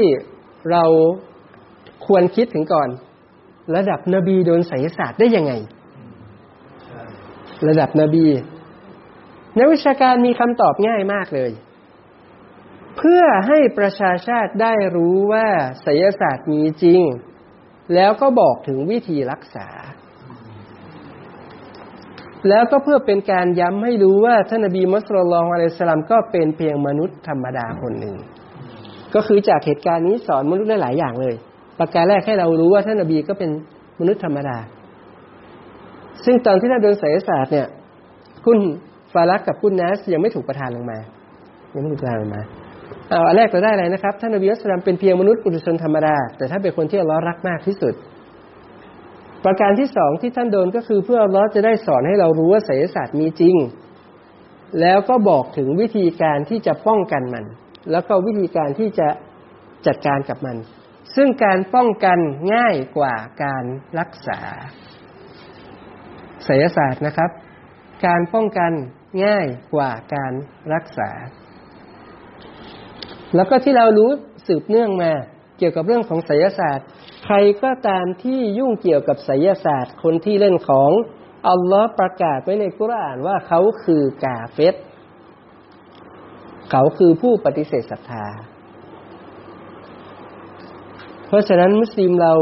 เราควรคิดถึงก่อน ระดับนบีโดนไสยศาสตร์ได้ยังไง ระดับนบีนักวิชาการมีคำตอบง่ายมากเลย เพื่อให้ประชาชาติได้รู้ว่าไสยศาสตร์มีจริง แล้วก็บอกถึงวิธีรักษา แล้วก็เพื่อเป็นการย้ำให้รู้ว่าท่านนบีมุสลิมอะลัยสลามก็เป็นเพียงมนุษย์ธรรมดาคนหนึ่ง ก็คือจากเหตุการณ์นี้สอนมนุษย์ได้หลายอย่างเลย ประการแรกให้เรารู้ว่าท่านนบีก็เป็นมนุษย์ธรรมดา ซึ่งตอนที่ท่านเดินไสยศาสตร์เนี่ยกุนฟารักกับกุนนัสยังไม่ถูกประทานลงมายังไม่ถูกประทานลงมา อาอันแรกเราได้อะไรนะครับ ท่านนบีมุสลิมเป็นเพียงมนุษย์ปุถุชนธรรมดา แต่ท่านเป็นคนที่อัลลอฮ์รักมากที่สุด ประการที่สองที่ท่านโดนก็คือเพื่ออัลลอฮ์จะได้สอนให้เรารู้ว่าไสยศาสตร์มีจริง แล้วก็บอกถึงวิธีการที่จะป้องกันมัน แล้วก็วิธีการที่จะจัดการกับมัน ซึ่งการป้องกันง่ายกว่าการรักษาไสยศาสตร์นะครับ การป้องกันง่ายกว่าการรักษา แล้วก็ที่เรารู้สืบเนื่องมา เกี่ยวกับเรื่องของไสยศาสตร์ ใครก็ตามที่ยุ่งเกี่ยวกับไสยศาสตร์ คนที่เล่นของอัลลอฮ์ประกาศไว้ในกุรอานว่าเขาคือกาเฟตเขาคือผู้ปฏิเสธศรัทธา เพราะฉะนั้นมุสลิมเรา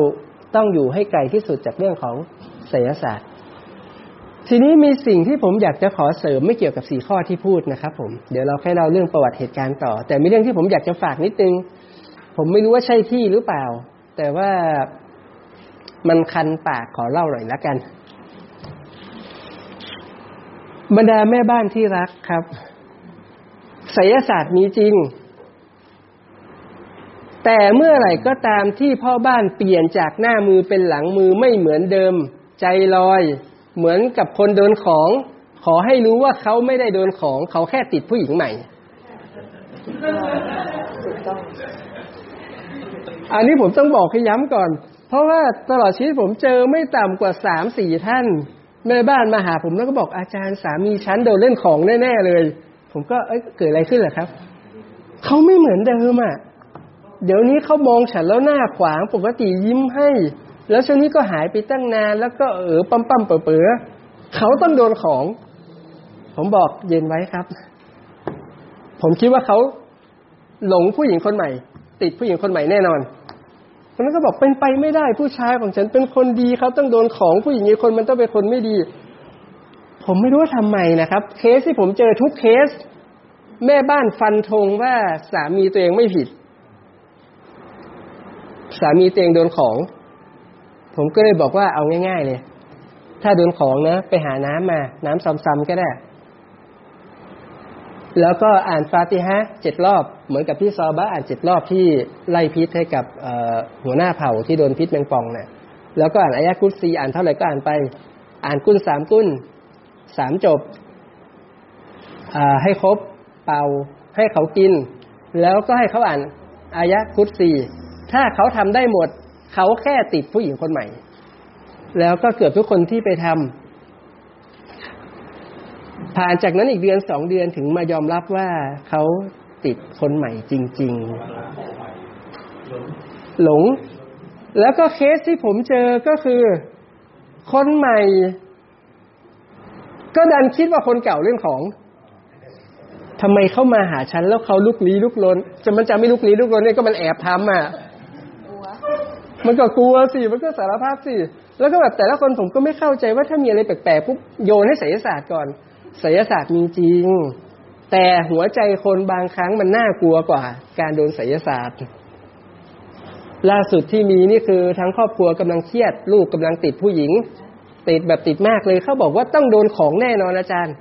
ต้องอยู่ให้ไกลที่สุดจากเรื่องของไสยศาสตร์ ทีนี้มีสิ่งที่ผมอยากจะขอเสริมไม่เกี่ยวกับสี่ข้อที่พูดนะครับ ผมเดี๋ยวเราแค่เล่าเรื่องประวัติเหตุการณ์ต่อ แต่มีเรื่องที่ผมอยากจะฝากนิดนึง ผมไม่รู้ว่าใช่ที่หรือเปล่า แต่ว่ามันคันปากขอเล่าหน่อยละกัน บรรดาแม่บ้านที่รักครับไสยศาสตร์มีจริง แต่เมื่อไหร่ก็ตามที่พ่อบ้านเปลี่ยนจากหน้ามือเป็นหลังมือไม่เหมือนเดิม ใจลอย เหมือนกับคนโดนของ ขอให้รู้ว่าเขาไม่ได้โดนของ เขาแค่ติดผู้หญิงใหม่อันนี้ผมต้องบอกให้ย้ำก่อน เพราะว่าตลอดชีวิตผมเจอไม่ต่ำกว่าสามสี่ท่านแม่บ้านมาหาผมแล้วก็บอกอาจารย์สามีฉันโดนเล่นของแน่ๆเลย ผมก็เอ้ยเกิดอะไรขึ้นเหรอครับเขาไม่เหมือนเดิมอะเดี๋ยวนี้เขามองฉันแล้วหน้าขวางปกติยิ้มให้ แล้วช่วงนี้ก็หายไปตั้งนาน แล้วก็เออปั๊มปั๊มเป๋อเป๋อเขาต้องโดนของ ผมบอกเย็นไว้ครับ ผมคิดว่าเขาหลงผู้หญิงคนใหม่ ติดผู้หญิงคนใหม่แน่นอนคนนั้นก็บอกเป็นไปไม่ได้ผู้ชายของฉันเป็นคนดีเขาต้องโดนของผู้หญิงอีกคนมันต้องเป็นคนไม่ดี ผมไม่รู้ว่าทำไมนะครับ เคสที่ผมเจอทุกเคส แม่บ้านฟันธงว่าสามีตัวเองไม่ผิด สามีตัวเองโดนของ ผมก็เลยบอกว่าเอาง่าย ๆ เลย ถ้าโดนของนะ ไปหาน้ำมา น้ำซ้ำๆก็ได้ แล้วก็อ่านฟาติฮะเจ็ดรอบ เหมือนกับที่ซอบะอ่านเจ็ดรอบที่ไล่พิษให้กับหัวหน้าเผ่าที่โดนพิษแมงป่องเนะี่ยแล้วก็อ่านอายะกุศซีอ่านเท่าไหร่ก็อ่านไป อ่านกุนสามกุนสามจบให้ครบเป่าให้เขากิน แล้วก็ให้เขาอ่านอายะกุศซีถ้าเขาทำได้หมด เขาแค่ติดผู้หญิงคนใหม่ แล้วก็เกือบทุกคนที่ไปทำผ่านจากนั้นอีกเดือนสองเดือนถึงมายอมรับว่าเขาติดคนใหม่จริง ๆ หลง แล้วก็เคสที่ผมเจอก็คือคนใหม่ ก็ดันคิดว่าคนเก่าเรื่องของทำไมเข้ามาหาฉันแล้วเขาลุกลี้ลุกลนจะมันจะไม่ลุกลี้ลุกลนเนี่ยก็มันแอบทำอะ มันก็กลัวสิมันก็สารภาพสิแล้วก็แบบแต่ละคนผมก็ไม่เข้าใจว่าถ้ามีอะไรแปลกๆปุ๊บโยนให้ไสยศาสตร์ก่อนไสยศาสตร์มีจริง แต่หัวใจคนบางครั้งมันน่ากลัวกว่า การโดนไสยศาสตร์ล่าสุดที่มีนี่คือทั้งครอบครัวกำลังเครียด ลูกกำลังติดผู้หญิง ติดแบบติดมากเลยเขาบอกว่าต้องโดนของแน่นอนอาจารย์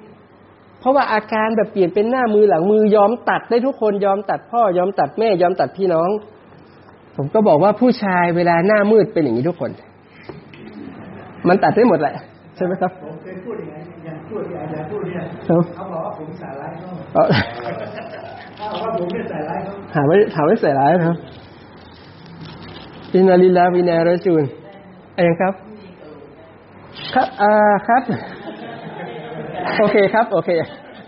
เพราะว่าอาการแบบเปลี่ยนเป็นหน้ามือหลังมือยอมตัดได้ทุกคนยอมตัดพ่อยอมตัดแม่ยอมตัดพี่น้อง ผมก็บอกว่าผู้ชายเวลาหน้ามืดเป็นอย่างนี้ทุกคน มันตัดได้หมดแหละ ใช่ไหมครับผมเคยพูดอย่างนั้อย่างพูดที่อาจารย์พูดเนี่ยเขาบอกว่าผมใส่ร้ายเขาเขาบอกว่าผมไม่ใส่ร้ายเขาถามไว้ถามไว้ใส่ร้ายนะครับإنا لله وإنا إليه راجعونอะไรครับ ครับอ่าครับ โอเคครับ โอเค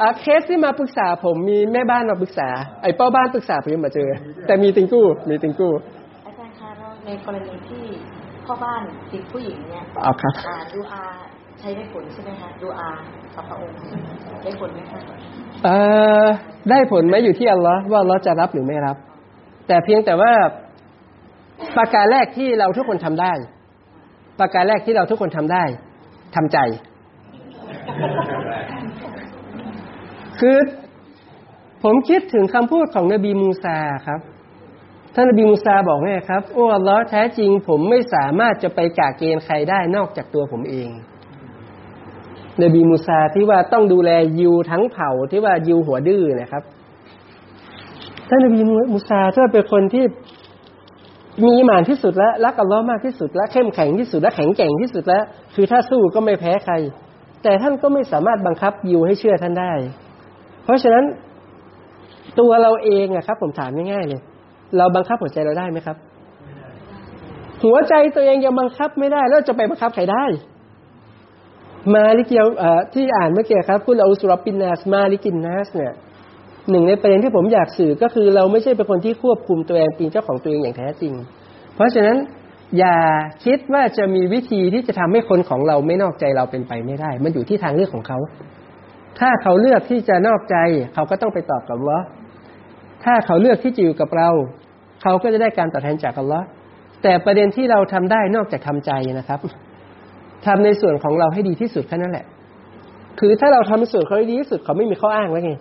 อ่าเคสที่มาปรึกษาผมมีแม่บ้านมาปรึกษา ไอ้เป้าบ้านปรึกษาผมยังมาเจอ แต่มีติงกู้มีติงกู้ ในกรณีที่พ่อบ้านติดผู้หญิงเนี่ยเอาครับอ่าดูอาใช้ได้ผลใช่ไหมคะดูอากับพระองค์ได้ผลไหมคะเอ่อได้ผลไหมอยู่ที่อัลลอฮ์ว่าอัลลอฮ์จะรับหรือไม่รับ แต่เพียงแต่ว่าประการแรกที่เราทุกคนทำได้ ประการแรกที่เราทุกคนทำได้ทำใจ คือผมคิดถึงคำพูดของนบีมูซาครับ ท่านนบีมูซาบอกไงครับ โอ้ลลอแท้จริง ผมไม่สามารถจะไปกาเกณฑ์ใครได้นอกจากตัวผมเอง นบีมูซาที่ว่าต้องดูแลยิวทั้งเผ่าที่ว่ายิวหัวดื้อนะครับ ท่านนบีมูซาถ้าเป็นคนที่มีอิหมานที่สุดและรักอัลลอฮ์มากที่สุดและเข้มแข็งที่สุดและแข็งแกร่งที่สุดแล้ว คือถ้าสู้ก็ไม่แพ้ใคร แต่ท่านก็ไม่สามารถบังคับยิวให้เชื่อท่านได้ เพราะฉะนั้นตัวเราเองอะครับ ผมถามง่ายๆเลย เราบังคับหัวใจเราได้ไหมครับ หัวใจตัวเองยังบังคับไม่ได้ แล้วจะไปบังคับใครได้ มาลิเกียวที่อ่านเมื่อกี้ครับคุณเอาสุรปินนาสมาลิกินนาสเนี่ยหนึ่งในประเด็นที่ผมอยากสื่อก็คือ เราไม่ใช่เป็นคนที่ควบคุมตัวเองเป็นเจ้าของตัวเองอย่างแท้จริง เพราะฉะนั้นอย่าคิดว่าจะมีวิธีที่จะทำให้คนของเราไม่นอกใจเราเป็นไปไม่ได้ มันอยู่ที่ทางเลือกของเขา ถ้าเขาเลือกที่จะนอกใจ เขาก็ต้องไปตอบกับว่า ถ้าเขาเลือกที่จะอยู่กับเรา เขาก็จะได้การตอบแทนจากอัลลอฮ์แต่ประเด็นที่เราทำได้นอกจากทำใจนะครับทำในส่วนของเราให้ดีที่สุดแค่นั้นแหละ คือถ้าเราทำในส่วนเขาให้ดีที่สุดเขาไม่มีข้ออ้างแล้วไง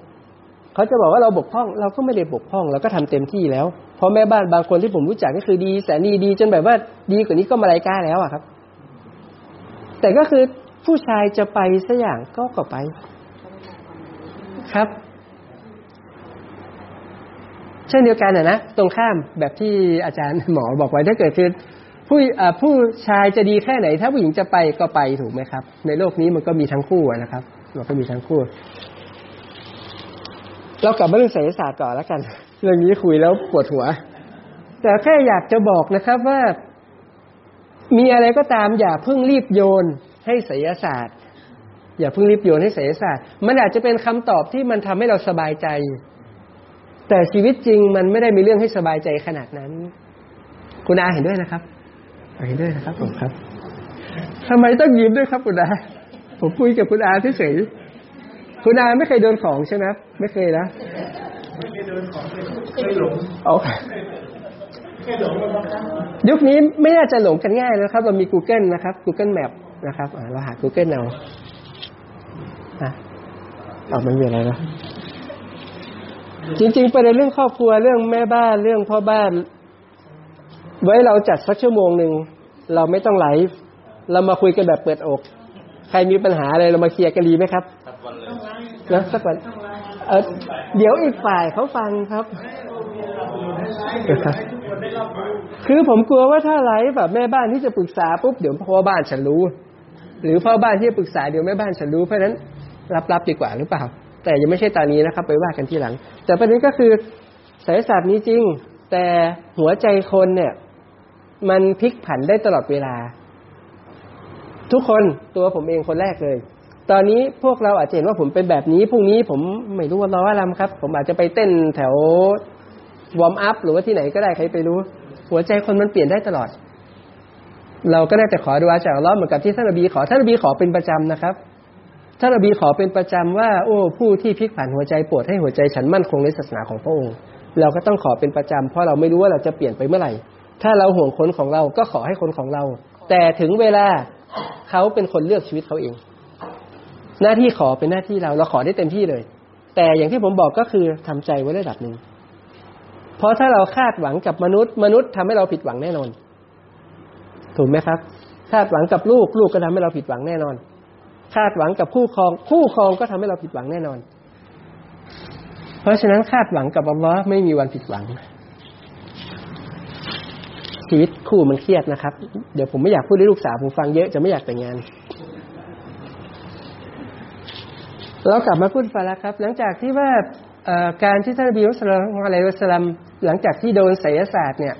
เขาจะบอกว่าเราบกพร่องเราก็ไม่ได้บกพร่อง เราก็ทำเต็มที่แล้วเพราะแม่บ้านบางคนที่ผมรู้จักก็คือดีแสนดีดีจนแบบว่าดีกว่านี้ก็มาลายกาแล้วอะครับ แต่ก็คือผู้ชายจะไปสัอย่างก็ก็ไป ครับ เช่นเดียวกันนะนะตรงข้ามแบบที่อาจารย์หมอบอกไว้ถ้าเกิดคือผู้ผู้ชายจะดีแค่ไหน ถ้าผู้หญิงจะไปก็ไปถูกไหมครับ ในโลกนี้มันก็มีทั้งคู่นะครับมันก็มีทั้งคู่ เรากลับมาเรื่องศิลศาสตร์ก่อนแล้วกัน เรื่องนี้คุยแล้วปวดหัว แต่แค่อยากจะบอกนะครับว่า มีอะไรก็ตามอย่าเพิ่งรีบโยนให้ศิลศาสตร์ อย่าเพิ่งรีบโยนให้ศิลศาสตร์ มันอาจจะเป็นคำตอบที่มันทำให้เราสบายใจ แต่ชีวิตจริงมันไม่ได้มีเรื่องให้สบายใจขนาดนั้น คุณอาเห็นด้วยนะครับเห็นด้วยนะครับผมครับทำไมต้องยิ้มด้วยครับคุณอาผมคุยกับคุณอาเฉยๆคุณอาไม่เคยโดนของใช่ไหมครับไม่เคยนะไม่เคยโดนของเคยหลงโอเคเคยหลงมาบางครั้งยุคนี้ไม่น่าจะหลงกันง่ายนะครับ เรามี Google นะครับ Google Map นะครับอ่าเราหา Google เอาอะเอาไม่มีอะไรนะ จริง ๆ ประเด็นเรื่องครอบครัวเรื่องแม่บ้านเรื่องพ่อบ้าน ไว้เราจัดสักชั่วโมงหนึ่ง เราไม่ต้องไลฟ์เรามาคุยกันแบบเปิดอก ใครมีปัญหาอะไรเรามาเคลียร์กันดีไหมครับทับวันเลยนะสักวันเออเดี๋ยวอีกฝ่ายเขาฟังครับนะครับ คือผมกลัวว่าถ้าไลฟ์แบบแม่บ้านที่จะปรึกษาปุ๊บเดี๋ยวพ่อบ้านฉันรู้ หรือพ่อบ้านที่จะปรึกษาเดี๋ยวแม่บ้านฉันรู้เพราะฉะนั้นรับๆดีกว่าหรือเปล่า แต่ยังไม่ใช่ตอนนี้นะครับ ไปว่ากันที่หลัง แต่ประเด็นก็คือสายศาสตร์นี้จริง แต่หัวใจคนเนี่ย มันพลิกผันได้ตลอดเวลา ทุกคนตัวผมเองคนแรกเลย ตอนนี้พวกเราอาจจะเห็นว่าผมเป็นแบบนี้พรุ่งนี้ผมไม่รู้ว่าล้ออะไรครับ ผมอาจจะไปเต้นแถววอร์มอัพหรือว่าที่ไหนก็ได้ใครไปรู้ หัวใจคนมันเปลี่ยนได้ตลอดเราก็ได้แต่ขอดูอาจากอัลลอฮ์เหมือนกับที่ท่านนบีขอท่านนบีขอเป็นประจำนะครับ ท่านนบีขอเป็นประจำว่า โอ้ ผู้ที่พลิกผันหัวใจปรดให้หัวใจฉันมั่นคงในศาสนาของพระองค์ เราก็ต้องขอเป็นประจำเพราะเราไม่รู้ว่าเราจะเปลี่ยนไปเมื่อไหร่ ถ้าเราห่วงคนของเราก็ขอให้คนของเรา แต่ถึงเวลาเขาเป็นคนเลือกชีวิตเขาเอง หน้าที่ขอเป็นหน้าที่เราเราขอได้เต็มที่เลย แต่อย่างที่ผมบอกก็คือทำใจไว้ระดับหนึ่งเพราะถ้าเราคาดหวังกับมนุษย์ มนุษย์ทำให้เราผิดหวังแน่นอน ถูกไหมครับ คาดหวังกับลูกลูกก็ทำให้เราผิดหวังแน่นอน คาดหวังกับคู่ครอง คู่ครองก็ทำให้เราผิดหวังแน่นอน เพราะฉะนั้นคาดหวังกับอัลลอฮ์ไม่มีวันผิดหวัง ชีวิตคู่มันเครียดนะครับ เดี๋ยวผมไม่อยากพูดให้ลูกสาวผมฟังเยอะจะไม่อยากแต่งงานเรากลับมาพูดฟาละครับ หลังจากที่ว่าการที่ท่านบีมุสลิมอะลัยฮิวะสลลัมหลังจากที่โดนไสยศาสตร์เนี่ย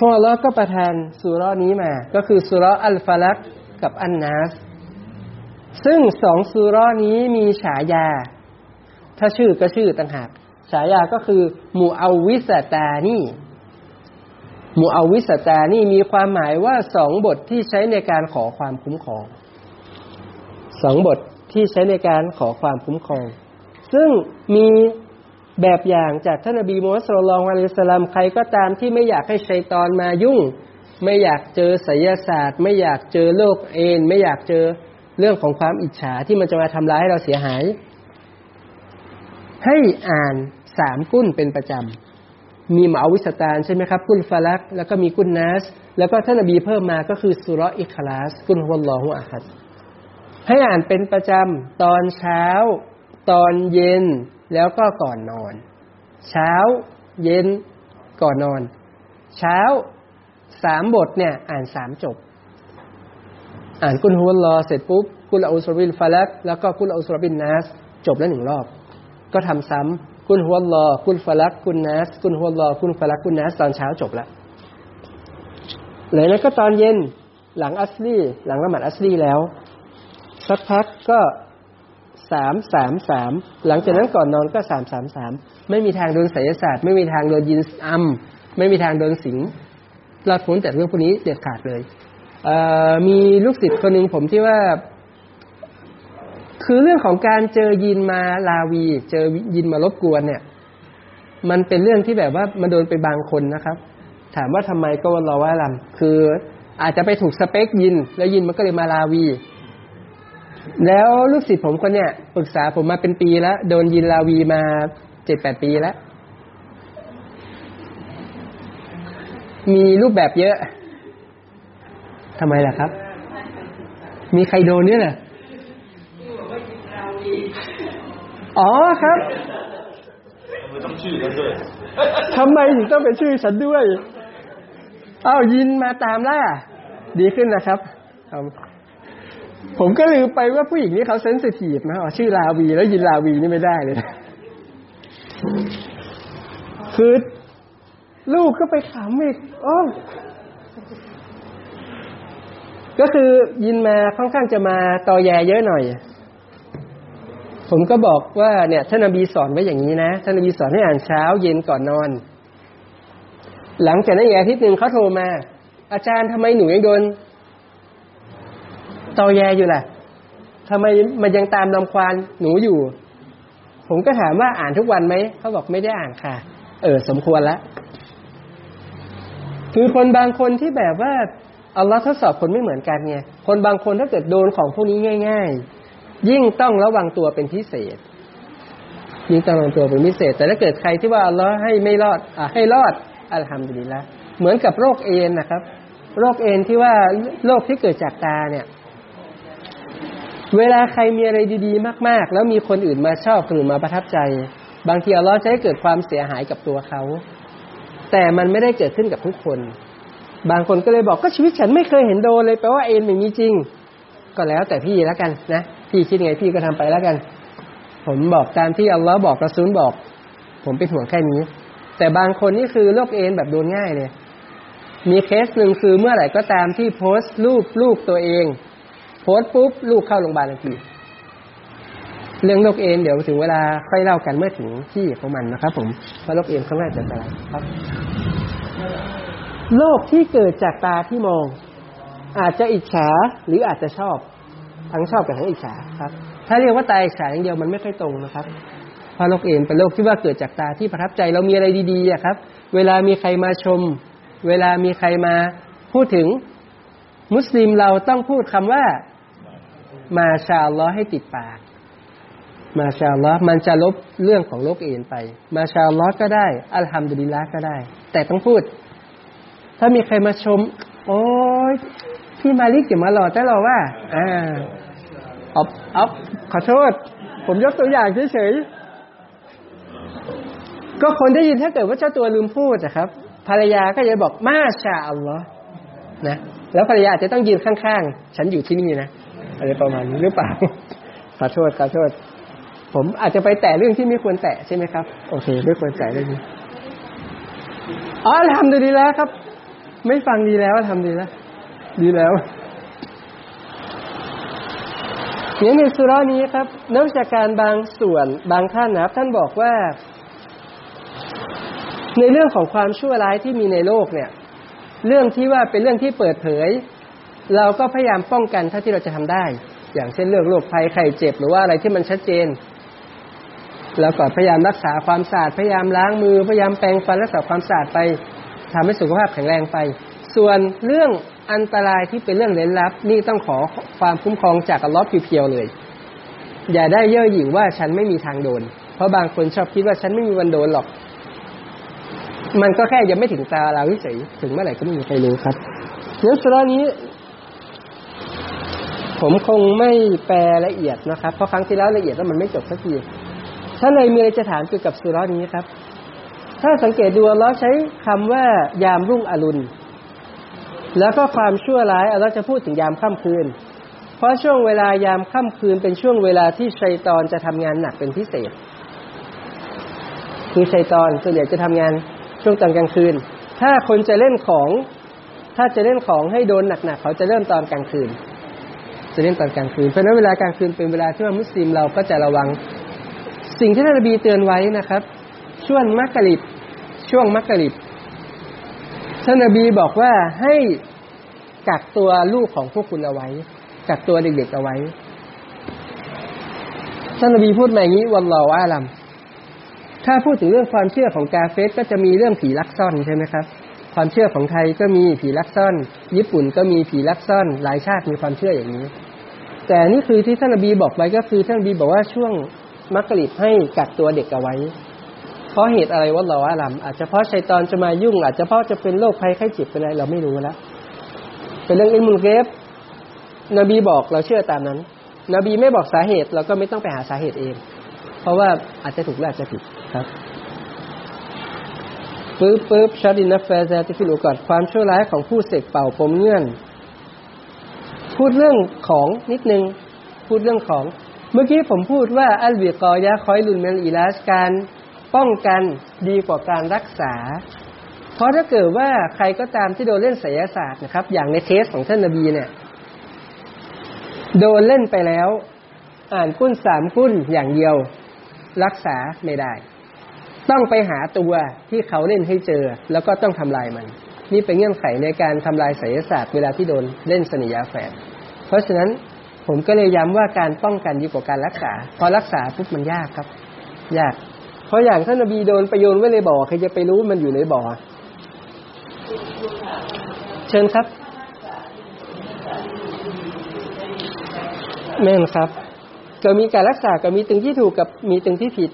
พวกเราก็ประทานสุรานี้มา ก็คือสุราอัลฟาลักกับอันนัส ซึ่งสองสุรานี้มีฉายา ถ้าชื่อก็ชื่อต่างหาก ฉายาก็คือมูอาวิสตานีมูอาวิสตานี่มีความหมายว่าสองบทที่ใช้ในการขอความคุ้มครองสองบทที่ใช้ในการขอความคุ้มครอง ซึ่งมีแบบอย่างจากท่านนบีมูฮัมมัดสุลลัลอะลัยฮิสสลามใครก็ตามที่ไม่อยากให้ชัยตอนมายุ่ง ไม่อยากเจอไสยศาสตร์ ไม่อยากเจอโลกเอนไม่อยากเจอ เรื่องของความอิจฉาที่มันจะมาทำร้ายให้เราเสียหาย ให้อ่านสามกุ้นเป็นประจำ มีหมาวิสตานใช่ไหมครับ กุลฟาลัก แล้วก็มีกุลนัส แล้วก็ท่านนบีเพิ่มมาก็คือสุรอิคลาส กุลฮุวลลอฮุอะฮัดให้อ่านเป็นประจำ ตอนเช้า ตอนเย็นแล้วก็ก่อนนอน เช้า เย็นก่อนนอน เช้าสามบทเนี่ย อ่านสามจบ อ่านกุลฮุวลลอเสร็จปุ๊บกุลอูสรบินฟาลักแล้วก็กุลอูสรบินนัสจบแล้วหนึ่งรอบ ก็ทำซ้ำกุลฮุวลลอกุลฟาลักกุลนัสกุลฮุวลลอกุลฟาลักกุลนัสตอนเช้าจบแล้วหลังนั้นก็ตอนเย็นหลังอัสลีหลังละหมาดอัสลีแล้ว สักพักก็สามสามสามหลังจากนั้นก่อนนอนก็สามสามสามไม่มีทางโดนไสยศาสตร์ไม่มีทางโดนยินอำไม่มีทางโดนสิงรอดพ้นจากเรื่องพวกนี้เด็ดขาดเลย มีลูกศิษย์คนหนึ่งผมที่ว่า คือเรื่องของการเจอยินมาราวี เจอยินมารบกวนเนี่ย มันเป็นเรื่องที่แบบว่ามันโดนไปบางคนนะครับ ถามว่าทำไมก็والله أعلمคืออาจจะไปถูกสเปคยิน แล้วยินมันก็เลยมาราวี แล้วลูกศิษย์ผมคนเนี้ยปรึกษาผมมาเป็นปีแล้ว โดนยินลาวีมาเจ็ดแปดปีแล้ว มีรูปแบบเยอะ ทำไมล่ะครับ มีใครโดนเนี่ยเหรออ๋อครับทำไมต้องชื่อกันด้วยทำไมถึงต้องเป็นชื่อฉันด้วย อ้าวยินมาตามล่า ดีขึ้นนะครับเอาผมก็ลืมไปว่าผู้หญิงนี่เขาเซนซิทีฟนะอ๋อชื่อลาวีแล้วยินลาวีนี่ไม่ได้เลยนะคือลูกก็ไปขำอีกโอ้ ก็คือยินมาค่อนข้างจะมาตอแยเยอะหน่อย ผมก็บอกว่าเนี่ยท่านนบีสอนไว้อย่างนี้นะท่านนบีสอนให้อ่านเช้าเย็นก่อนนอน หลังจากนั้นอีกอาทิตย์หนึ่งเขาโทรมา อาจารย์ทำไมหนูยังโดนตอแยอยู่ล่ะทำไมมันยังตามนำควานหนูอยู่ ผมก็ถามว่าอ่านทุกวันไหมเขาบอกไม่ได้อ่านค่ะ เออ สมควรแล้วคือคนบางคนที่แบบว่า อัลลอฮ์ทดสอบคนไม่เหมือนกันไงคนบางคนถ้าเกิดโดนของพวกนี้ง่าย ๆ ยิ่งต้องระวังตัวเป็นพิเศษ ยิ่งต้องระวังตัวเป็นพิเศษ แต่ถ้าเกิดใครที่ว่าอัลลอฮ์ให้ไม่รอดอะให้รอดอัลฮัมดุลิลละเหมือนกับโรคเอ็นนะครับ โรคเอ็นที่ว่าโรคที่เกิดจากตาเนี่ย เวลาใครมีอะไรดีๆ มาก ๆ แล้วมีคนอื่นมาชอบหรือมาประทับใจ บางทีอัลลอฮ์จะให้เกิดความเสียหายกับตัวเขา แต่มันไม่ได้เกิดขึ้นกับทุกคน บางคนก็เลยบอกก็ชีวิตฉันไม่เคยเห็นโดนเลยแปลว่าเอ็นไม่มีจริง ก็แล้วแต่พี่แล้วกันนะพี่คิดไงพี่ก็ทำไปแล้วกัน ผมบอกตามที่อัลลอฮ์บอกรอซูลบอก ผมเป็นห่วงแค่นี้ แต่บางคนนี่คือโรคอัยน์แบบโดนง่ายเลยมีเคสหนึ่งคือเมื่อไหร่ก็ตามที่โพสต์รูปลูกตัวเอง โพสต์ปุ๊บลูกเข้าโรงพยาบาลทันทีเรื่องโรคอัยน์เดี๋ยวถึงเวลาค่อยเล่ากันเมื่อถึงที่ของมันนะครับผมเพราะโรคอัยน์เขาน่าจะอันตรายครับ โรคที่เกิดจากตาที่มอง อาจจะอิจฉาหรืออาจจะชอบ ทั้งชอบกับทั้งอิจฉาครับ ถ้าเรียกว่าตาอิจฉาอย่างเดียวมันไม่ค่อยตรงนะครับเพราะโรคเอ็นเป็นโรคที่ว่าเกิดจากตาที่ประทับใจเรามีอะไรดีๆอะครับ เวลามีใครมาชม เวลามีใครมาพูดถึง มุสลิมเราต้องพูดคำว่า มาชาลลอฮ์ให้ติดปาก มาชาลลอฮ์มันจะลบเรื่องของโรคเอ็นไป มาชาลลอฮ์ก็ได้ อัลฮัมดุลิลละก็ได้ แต่ต้องพูด ถ้ามีใครมาชม โอ้ยพี่มาลิกอย่ามาหล่อแต่หล่อว่าอ่าออบออบขอโทษ ผมยกตัวอย่างเฉยๆก็คนได้ยินถ้าเกิดว่าเจ้าตัวลืมพูดนะครับ ภรรยาก็จะบอกมาชาอัลลอฮ์นะแล้วภรรยาจจะต้องยืนข้างๆ ฉันอยู่ที่นี่นะอะไรประมาณนี้หรือเปล่า ขอโทษขอโทษ ผมอาจจะไปแตะเรื่องที่ไม่ควรแตะใช่ไหมครับ โอเค ไม่ควรแตะเรื่องนี้อ๋อทำดีแล้วครับ ไม่ฟังดีแล้วทำดีแล้ว ดีแล้วเนี่ยในสุรานี้ครับนักวิชาการบางส่วนบางท่านนะครับ ท่านบอกว่า ในเรื่องของความชั่วร้ายที่มีในโลกเนี่ย เรื่องที่ว่าเป็นเรื่องที่เปิดเผย เราก็พยายามป้องกันเท่าที่เราจะทำได้ อย่างเช่นเรื่องโรคภัยไข้เจ็บหรือว่าอะไรที่มันชัดเจนแล้วก็พยายามรักษาความสะอาดพยายามล้างมือพยายามแปรงฟันรักษาความสะอาดไป ทำให้สุขภาพแข็งแรงไป ส่วนเรื่องอันตรายที่เป็นเรื่องเร้นลับ นี่ต้องขอความคุ้มครองจากอัลลอฮ์เพียวๆเลย อย่าได้เย่อหยิ่งว่าฉันไม่มีทางโดน เพราะบางคนชอบคิดว่าฉันไม่มีวันโดนหรอก มันก็แค่ยังไม่ถึงตาเราเฉยถึงเมื่อไหร่ก็ไม่มีใครรู้ครับเนื้อสุรานี้ ผมคงไม่แปลละเอียดนะครับ เพราะครั้งที่แล้วละเอียดแล้วมันไม่จบสักทีถ้าเลยมีอะไรจะถามเกี่ยวกับสุรานี้ครับ ถ้าสังเกตดูอัลลอฮ์ใช้คำว่ายามรุ่งอรุณ แล้วก็ความชั่วร้ายอัลลอฮ์จะพูดถึงยามค่ำคืน เพราะช่วงเวลายามค่ำคืนเป็นช่วงเวลาที่ชัยตอนจะทำงานหนักเป็นพิเศษ คือชัยตอนส่วนใหญ่จะทำงานช่วงตอนกลางคืน ถ้าคนจะเล่นของ ถ้าจะเล่นของให้โดนหนักๆเขาจะเริ่มตอนกลางคืน จะเล่นตอนกลางคืน เพราะนั้นเวลากลางคืนเป็นเวลาที่ว่ามุสลิมเราก็จะระวัง สิ่งที่ท่านนบีเตือนไว้นะครับช่วงมักกะลิบ ช่วงมักกะลิบท่านนบีบอกว่าให้กักตัวลูกของพวกคุณเอาไว้ กักตัวเด็กๆเอาไว้ท่านนบีพูดมาอย่างนี้วันลออาลัมถ้าพูดถึงเรื่องความเชื่อของกาเฟสก็จะมีเรื่องผีลักซ่อนใช่ไหมครับ ความเชื่อของไทยก็มีผีลักซ่อน ญี่ปุ่นก็มีผีลักซ่อน หลายชาติมีความเชื่ออย่างนี้ แต่นี่คือที่ท่านนบีบอกไว้ก็คือท่านนบีบอกว่าช่วงมักกะลิบให้กักตัวเด็กเอาไว้ เพราะเหตุอะไรวะเราอาลัมอาจจะเพราะชัยตอนจะมายุ่ง อาจจะเพราะจะเป็นโรคภัยไข้เจ็บเป็นอะไรเราไม่รู้แล้วเป็นเรื่องอิมุลเกฟนบีบอกเราเชื่อตามนั้น นบีไม่บอกสาเหตุ เราก็ไม่ต้องไปหาสาเหตุเอง เพราะว่าอาจจะถูกหรืออาจจะผิดครับปึ๊บปึ๊บชาดินัฟแฟร์แซที่ฟิลูก่อนความชั่วร้ายของผู้เสกเป่าผมเงื่อน พูดเรื่องของนิดนึง พูดเรื่องของ เมื่อกี้ผมพูดว่าอัลบิกอยะคอยลุนเมลอิลาสการ ป้องกันดีกว่าการรักษา เพราะถ้าเกิดว่าใครก็ตามที่โดนเล่นไสยศาสตร์นะครับ อย่างในเทสของท่านนบีเนี่ย โดนเล่นไปแล้ว อ่านกุ้นสามกุ้นอย่างเดียว รักษาไม่ได้ ต้องไปหาตัวที่เขาเล่นให้เจอ แล้วก็ต้องทำลายมัน นี่เป็นเงื่อนไขในการทำลายไสยศาสตร์เวลาที่โดนเล่นสนิยาแฝดเพราะฉะนั้นผมก็เลยย้ำว่าการป้องกันดีกว่าการรักษา พอรักษาปุ๊บมันยากครับ ยาก ราะอย่างท่านนบีโดนไปโยนไว้ในบ่อใครจะไปรู้มันอยู่ในบ่อ เชิญครับ แม่นครับก็มีการรักษาก็มีตึงที่ถูกกับมีตึงที่ผิด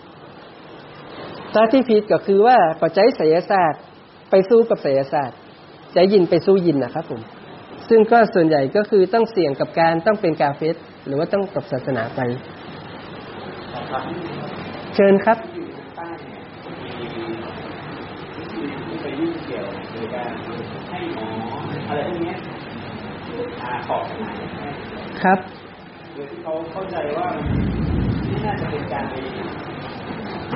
ถ้าที่ผิดก็คือว่าปัจจัยไสยศาสตร์ไปสู้กับไสยศาสตร์ใจยินไปสู้ยินนะครับผม ซึ่งก็ส่วนใหญ่ก็คือต้องเสี่ยงกับการต้องเป็นกาเฟสหรือว่าต้องตกศาสนาไป เชิญครับ ไปยุ่งเกี่ยวโดยการให้หม ออะไรพวกเนี้ยอาขอบครับโดยที่เขาเข้าใจว่าไม่น่าจะเป็นการไป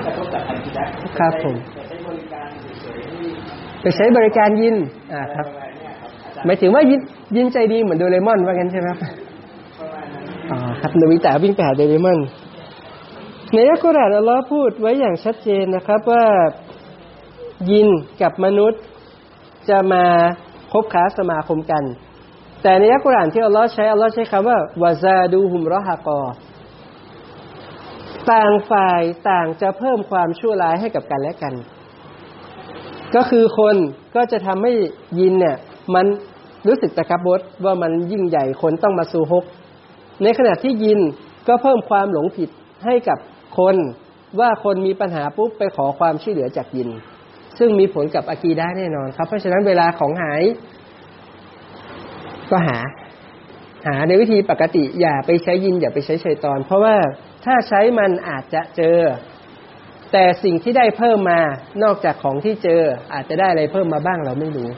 กระทบกับอันติดักครับผมแต่ใช้บริการเฉยๆที่ไปใช้บริการยินอ่าครับประมาณเนี้ยครับอาจารย์หมายถึงว่ายินยินใจดีเหมือนโดเรมอนว่างั้นใช่ไหมครับประมาณนั้นอ๋อครับโนบิตะวิ่งไปหาโดเรมอนในอัลกุรอานอัลลอฮ์พูดไว้อย่างชัดเจนนะครับว่ายินกับมนุษย์จะมา คบค้าสมาคมกัน แต่ในอัลกุรอานที่อัลลอฮ์ใช้อัลลอฮ์ใช้คำว่าวาซาดูฮุมรอฮากอ ต่างฝ่ายต่างจะเพิ่มความชั่วร้ายให้กับกันและกัน ก็คือคนก็จะทำให้ยินเนี่ย มันรู้สึกตะกบบดว่ามันยิ่งใหญ่คนต้องมาสู่ฮก ในขณะที่ยินก็เพิ่มความหลงผิดให้กับคนว่าคนมีปัญหาปุ๊บไปขอความช่วยเหลือจากยิน ซึ่งมีผลกับอากีได้แน่นอนครับ เพราะฉะนั้นเวลาของหาย ก็หา หาในวิธีปกติ อย่าไปใช้ยิน อย่าไปใช้ชัยตอน เพราะว่าถ้าใช้มันอาจจะเจอ แต่สิ่งที่ได้เพิ่มมานอกจากของที่เจอ อาจจะได้อะไรเพิ่มมาบ้างเราไม่รู้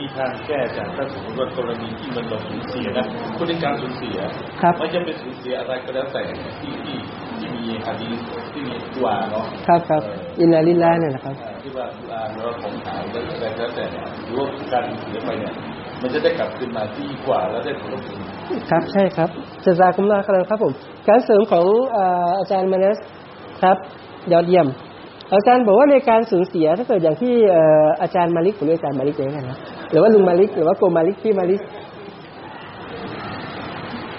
มีทางแก้จากถ้าสมมติว่ากรณีที่มันเราสูญเสียนะพฤติกรรมสูญเสียครับไม่จะเป็นสูญเสียอะไรก็แล้วแต่ที่ที่ที่ มีฮะดีษที่มีตัวเนาะครับครับอินนาลิลลาห์เนี่ยนะครับอ่าที่ว่าตุลาแล้วของหายแล้วอะไรก็แล้วแต่หรือว่าการสูญเสียไปเนี่ยมันจะได้กลับคืนมาดีกว่าแล้วได้ผลผลครับใช่ครับจะซากุมลาครับครับผม การเสริมของเอ่ออาจารย์มานัสครับยอดเยี่ยม อาจารย์บอกว่าในการสูญเสียถ้าเกิดอย่างที่เอ่ออาจารย์มาลิกผมเรียกอาจารย์มาลิกเองกันนะหรือว่าลุงมาลิกหรือว่าโกมาลิกพี่มาลิก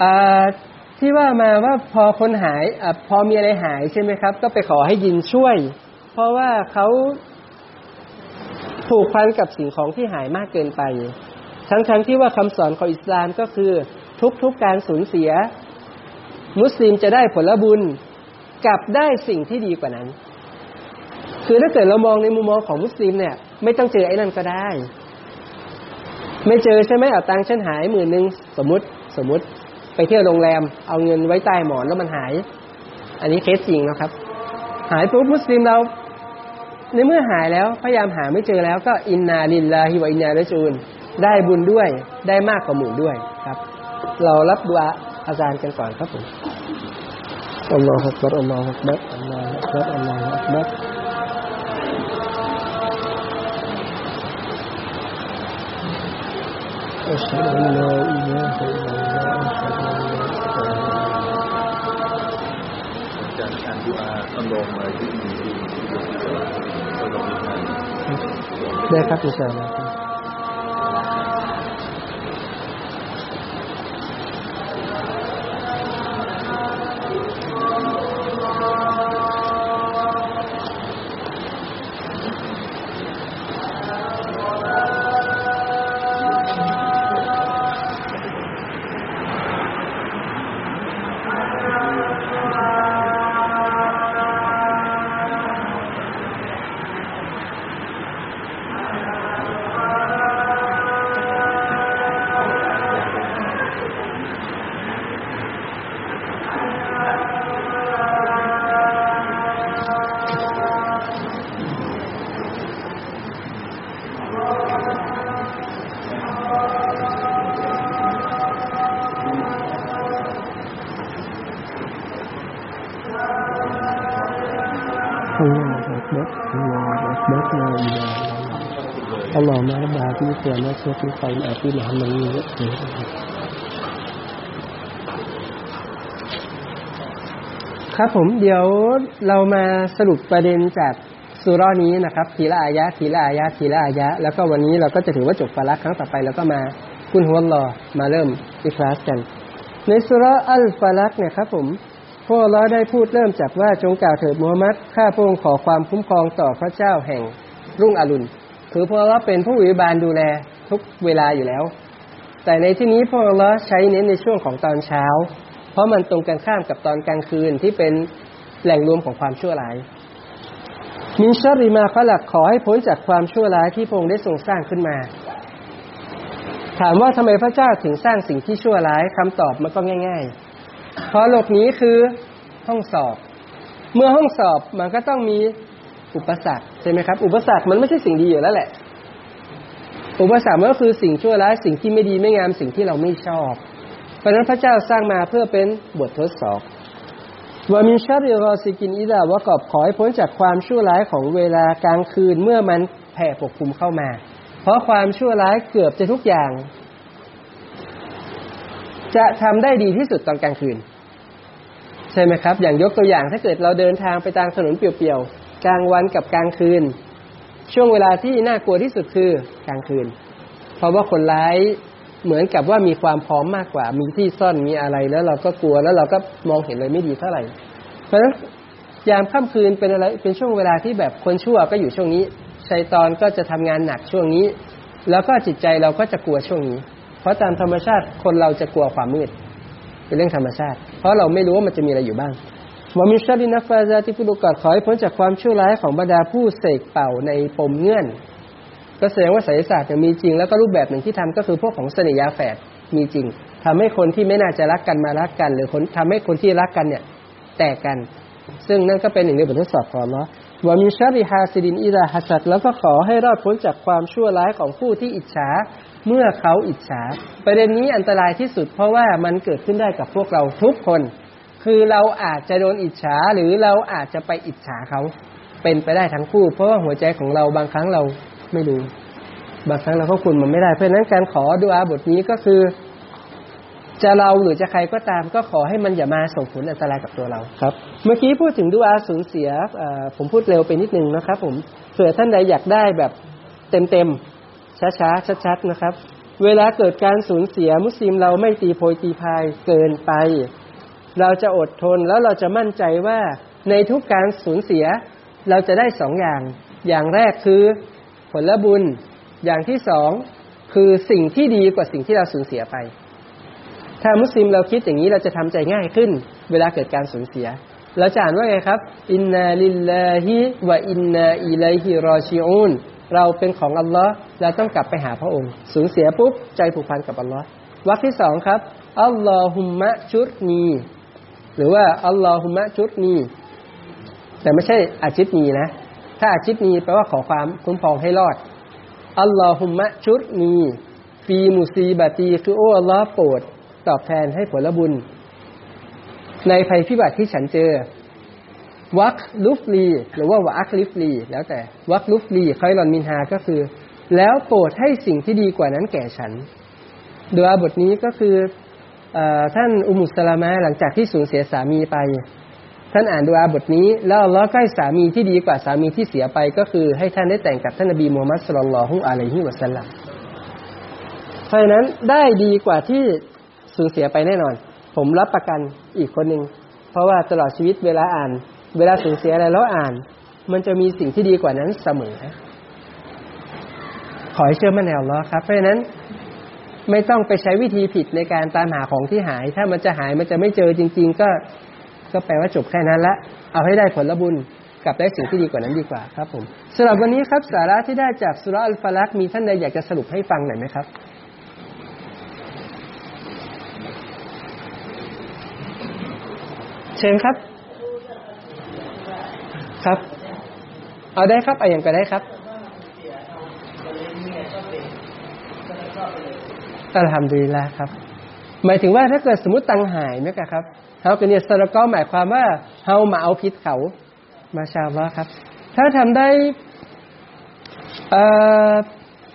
อ่า ที่ว่ามาว่าพอคนหายอพอมีอะไรหายใช่ไหมครับ ก็ไปขอให้ยินช่วย เพราะว่าเขาผูกพันกับสิ่งของที่หายมากเกินไป ทั้งๆทที่ว่าคำสอนของอิสลามก็คือทุกๆการสูญเสีย มุสลิมจะได้ผลบุญกลับได้สิ่งที่ดีกว่านั้น คือถ้าเกิดเรามองในมุมมองของมุสลิมเนี่ย ไม่ต้องเจอไอ้นั่นก็ได้ ไม่เจอใช่ไหมเอาตังค์ฉันหายหมื่นหนึ่งสมมติสมมติ ไปเที่ยวโรงแรมเอาเงินไว้ใต้หมอนแล้วมันหาย อันนี้เคสจริงนะครับ หายปุ๊บมุสลิมเราในเมื่อหายแล้วพยายามหาไม่เจอแล้วก็إنا لله وإنا إليه راجعونได้บุญด้วยได้มากกว่าหมู่ด้วยครับ เรารับดูอาอาจารย์กันก่อนครับผมอัลลอฮฺอักบัรอัลลอฮฺอักบัรอัลลอฮฺอักบัรอัลลอฮฺอับัรอัลลอฮฺบัร จากก fajn apilahamani yokte. ครับผมเดี๋ยวเรามาสรุปประเด็นจากสุร่อนี้นะครับทีละอายะทีละอายะทีละอายะ แล้วก็วันนี้เราก็จะถือว่าจบฟาระครั้งต่อไปแล้วก็มาคุณหัวรอมาเริ่มอีคลาสกัน ในสุร่ออัลฟาลักเนี่ยครับผมพวกเราได้พูดเริ่มจากว่าจงกล่าวเถิดมูฮัมหมัดข้าพระองค์ขอความคุ้มครองต่อพระเจ้าแห่งรุ่งอรุณคือพวกเราเป็นผู้วิบานดูแล ทุกเวลาอยู่แล้ว แต่ในที่นี้พวกเราใช้เน้นในช่วงของตอนเช้า เพราะมันตรงกันข้ามกับตอนกลางคืนที่เป็นแหล่งรวมของความชั่วร้าย มินชาริมาขลักขอให้พ้นจากความชั่วร้ายที่พระองค์ได้ทรงสร้างขึ้นมา ถามว่าทำไมพระเจ้าถึงสร้างสิ่งที่ชั่วร้ายคำตอบมันก็ง่าย ๆ เพราะโลกนี้คือห้องสอบ เมื่อห้องสอบมันก็ต้องมีอุปสรรคใช่ไหมครับ อุปสรรคมันไม่ใช่สิ่งดีอยู่แล้วแหละ อุปสรรคก็คือสิ่งชั่วร้ายสิ่งที่ไม่ดีไม่งามสิ่งที่เราไม่ชอบ เพราะนั้นพระเจ้าสร้างมาเพื่อเป็นบททดสอบวามินชาริรอซิกินอิดาวะกอบขอให้พ้นจากความชั่วร้ายของเวลากลางคืนเมื่อมันแผ่ปกคลุมเข้ามา เพราะความชั่วร้ายเกือบจะทุกอย่าง จะทำได้ดีที่สุดตอนกลางคืน ใช่ไหมครับ อย่างยกตัวอย่างถ้าเกิดเราเดินทางไปตามถนนเปี่ยวๆกลางวันกับกลางคืน ช่วงเวลาที่น่ากลัวที่สุดคือกลางคืน เพราะว่าคนร้ายเหมือนกับว่ามีความพร้อมมากกว่า มีที่ซ่อนมีอะไรแล้วเราก็กลัวแล้วเราก็มองเห็นเลยไม่ดีเท่าไหร่ เพราะฉะนั้นยามค่ำคืนเป็นอะไรเป็นช่วงเวลาที่แบบคนชั่วก็อยู่ช่วงนี้ชัยตอนก็จะทำงานหนักช่วงนี้ แล้วก็จิตใจเราก็จะกลัวช่วงนี้ เพราะตามธรรมชาติคนเราจะกลัวความมืด เป็นเรื่องธรรมชาติ เพราะเราไม่รู้ว่ามันจะมีอะไรอยู่บ้าง วามิชาดินัฟาซาที่ผู้ดูกอดขอให้พ้นจากความชั่วร้ายของบรรดาผู้เสกเป่าในปมเงื่อน ก็แสดงว่าไสยศาสตร์มีจริง แล้วก็รูปแบบหนึ่งที่ทำก็คือพวกของเสนยาแฝดมีจริงทำให้คนที่ไม่น่าจะรักกันมารักกัน หรือคนทำให้คนที่รักกันเนี่ย แตกกัน ซึ่งนั่นก็เป็นหนึ่งในบททดสอบของเราวามิชาริฮาซิดินอิดาฮัสัดแล้วก็ขอให้รอดพ้นจากความชั่วร้ายของผู้ที่อิจฉาเมื่อเขาอิจฉา ประเด็นนี้อันตรายที่สุดเพราะว่ามันเกิดขึ้นได้กับพวกเราทุกคน คือเราอาจจะโดนอิจฉาหรือเราอาจจะไปอิจฉาเขาเป็นไปได้ทั้งคู่ เพราะว่าหัวใจของเราบางครั้งเราไม่รู้ บางครั้งเราก็คุณมันไม่ได้ เพราะฉะนั้นการขอดุอาบทนี้ก็คือ จะเราหรือจะใครก็ตาม ก็ขอให้มันอย่ามาส่งผลอันตรายกับตัวเราครับ เมื่อกี้พูดถึงดุอาสูญเสียผมพูดเร็วไปนิดนึงนะครับ ผมเผื่อท่านใดอยากได้แบบเต็มๆช้าๆชัดๆนะครับ เวลาเกิดการสูญเสียมุสลิมเราไม่ตีโพยตีพายเกินไป เราจะอดทนแล้วเราจะมั่นใจว่าในทุกการสูญเสีย เราจะได้สองอย่าง อย่างแรกคือผลบุญ อย่างที่สองคือสิ่งที่ดีกว่าสิ่งที่เราสูญเสียไป ถ้ามุสลิมเราคิดอย่างนี้เราจะทำใจง่ายขึ้น เวลาเกิดการสูญเสีย เราจะอ่านว่าไงครับ อินนาลิลลาฮิวะอินนาอิลัยฮิรอชิอูนเราเป็นของอัลลอฮ์เราต้องกลับไปหาพระองค์ สูญเสียปุ๊บใจผูกพันกับอัลลอฮ์วรรคที่สองครับอัลลอฮุมะชุดนี หรือว่าอัลลอฮุมะชุดนีแต่ไม่ใช่อาชิดนีนะ ถ้าอาชิดนีแปลว่าขอความคุ้มครองให้รอดอัลลอฮุมะชุดนีฟีมุซีบาตีคือโอ้อัลลอฮ์โปรดตอบแทนให้ผลบุญ ในภัยพิบัติที่ฉันเจอ วักลุฟลี หรือว่าวักลิฟลี แล้วแต่ วักลุฟลีคอยรอนมินฮาก็คือ แล้วโปรดให้สิ่งที่ดีกว่านั้นแก่ฉันดูอาบทนี้ก็คือ ท่านอุมุสลามะหลังจากที่สูญเสียสามีไป ท่านอ่านดูอาบทนี้ แล้วลเลาะห์ใกล้สามีที่ดีกว่าสามีที่เสียไปก็คือให้ท่านได้แต่งกับท่านนบีมูฮัมมัดสุลลัลฮุอะลัยฮิวะสัลลัมเพราะฉะนั้นได้ดีกว่าที่สูญเสียไปแน่นอน ผมรับประกันอีกคนหนึ่งเพราะว่าตลอดชีวิตเวลาอ่าน เวลาสูญเสียอะไรแล้วอ่าน มันจะมีสิ่งที่ดีกว่านั้นเสมอขอให้เชื่อมั่นในอัลลอฮ์ครับเพราะฉะนั้น ไม่ต้องไปใช้วิธีผิดในการตามหาของที่หาย ถ้ามันจะหายมันจะไม่เจอจริง ๆ ก็ ก็แปลว่าจบแค่นั้นละ เอาให้ได้ผลบุญกับได้สิ่งที่ดีกว่านั้นดีกว่าครับผมสำหรับวันนี้ครับสาระที่ได้จากสุรอัลฟาลักมีท่านใดอยากจะสรุปให้ฟังหน่อยไหมครับเชิญครับ ครับ เอาได้ครับเอาอย่างก็ได้ครับ อัลฮัมดุลิลละครับ หมายถึงว่าถ้าเกิดสมมติตังหายไหมครับเฮาเป็นเนี่ยสระก็หมายความว่าเฮามาเอาพิษเขามาชาอัลลอครับ ถ้าทำได้เออ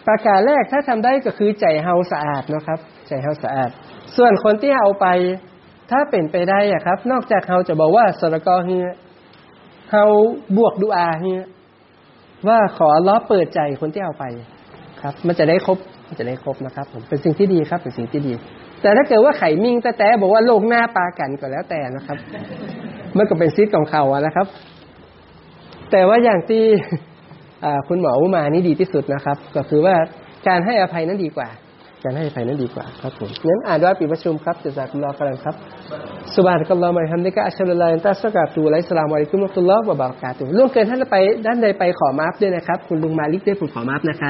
ประการแรกถ้าทำได้ก็คือใจเฮาสะอาดนะครับ ใจเฮาสะอาด ส่วนคนที่เอาไปถ้าเป็นไปได้อะครับ นอกจากเฮาจะบอกว่าสระก็เฮียเฮาบวกดูอาเฮียว่าขอลเลาะห์เปิดใจคนที่เอาไปครับ มันจะได้ครบ จะได้ครบนะครับผมเป็นสิ่งที่ดีครับเป็นสิ่งที่ดี แต่ถ้าเกิดว่าไข่มิ่งแต่แต่บอกว่าโลกหน้าปากันก็แล้วแต่นะครับมันก็เป็นซิทของเขาอะนะครับ แต่ว่าอย่างที่อคุณหมออุมานี่ดีที่สุดนะครับ ก็คือว่าการให้อภัยนั้นดีกว่า การให้อภัยนั้นดีกว่าครับผมงั้นอ่านด้วยปิดประชุมครับจะจากรอกันครับสุบานกัลลอฮ์มะฮัมดิกะอัชฮะดุลลาอิลลัลลอฮ์อัสสกาตูไลสลามอะลัยกุมุตุลลอฮ์วะบากาตุล่วงเกินท่านไปด้านใดไปขอมาฟด้วยนะครับ คุณลุงมาลิกได้ผมขอมาฟนะครับ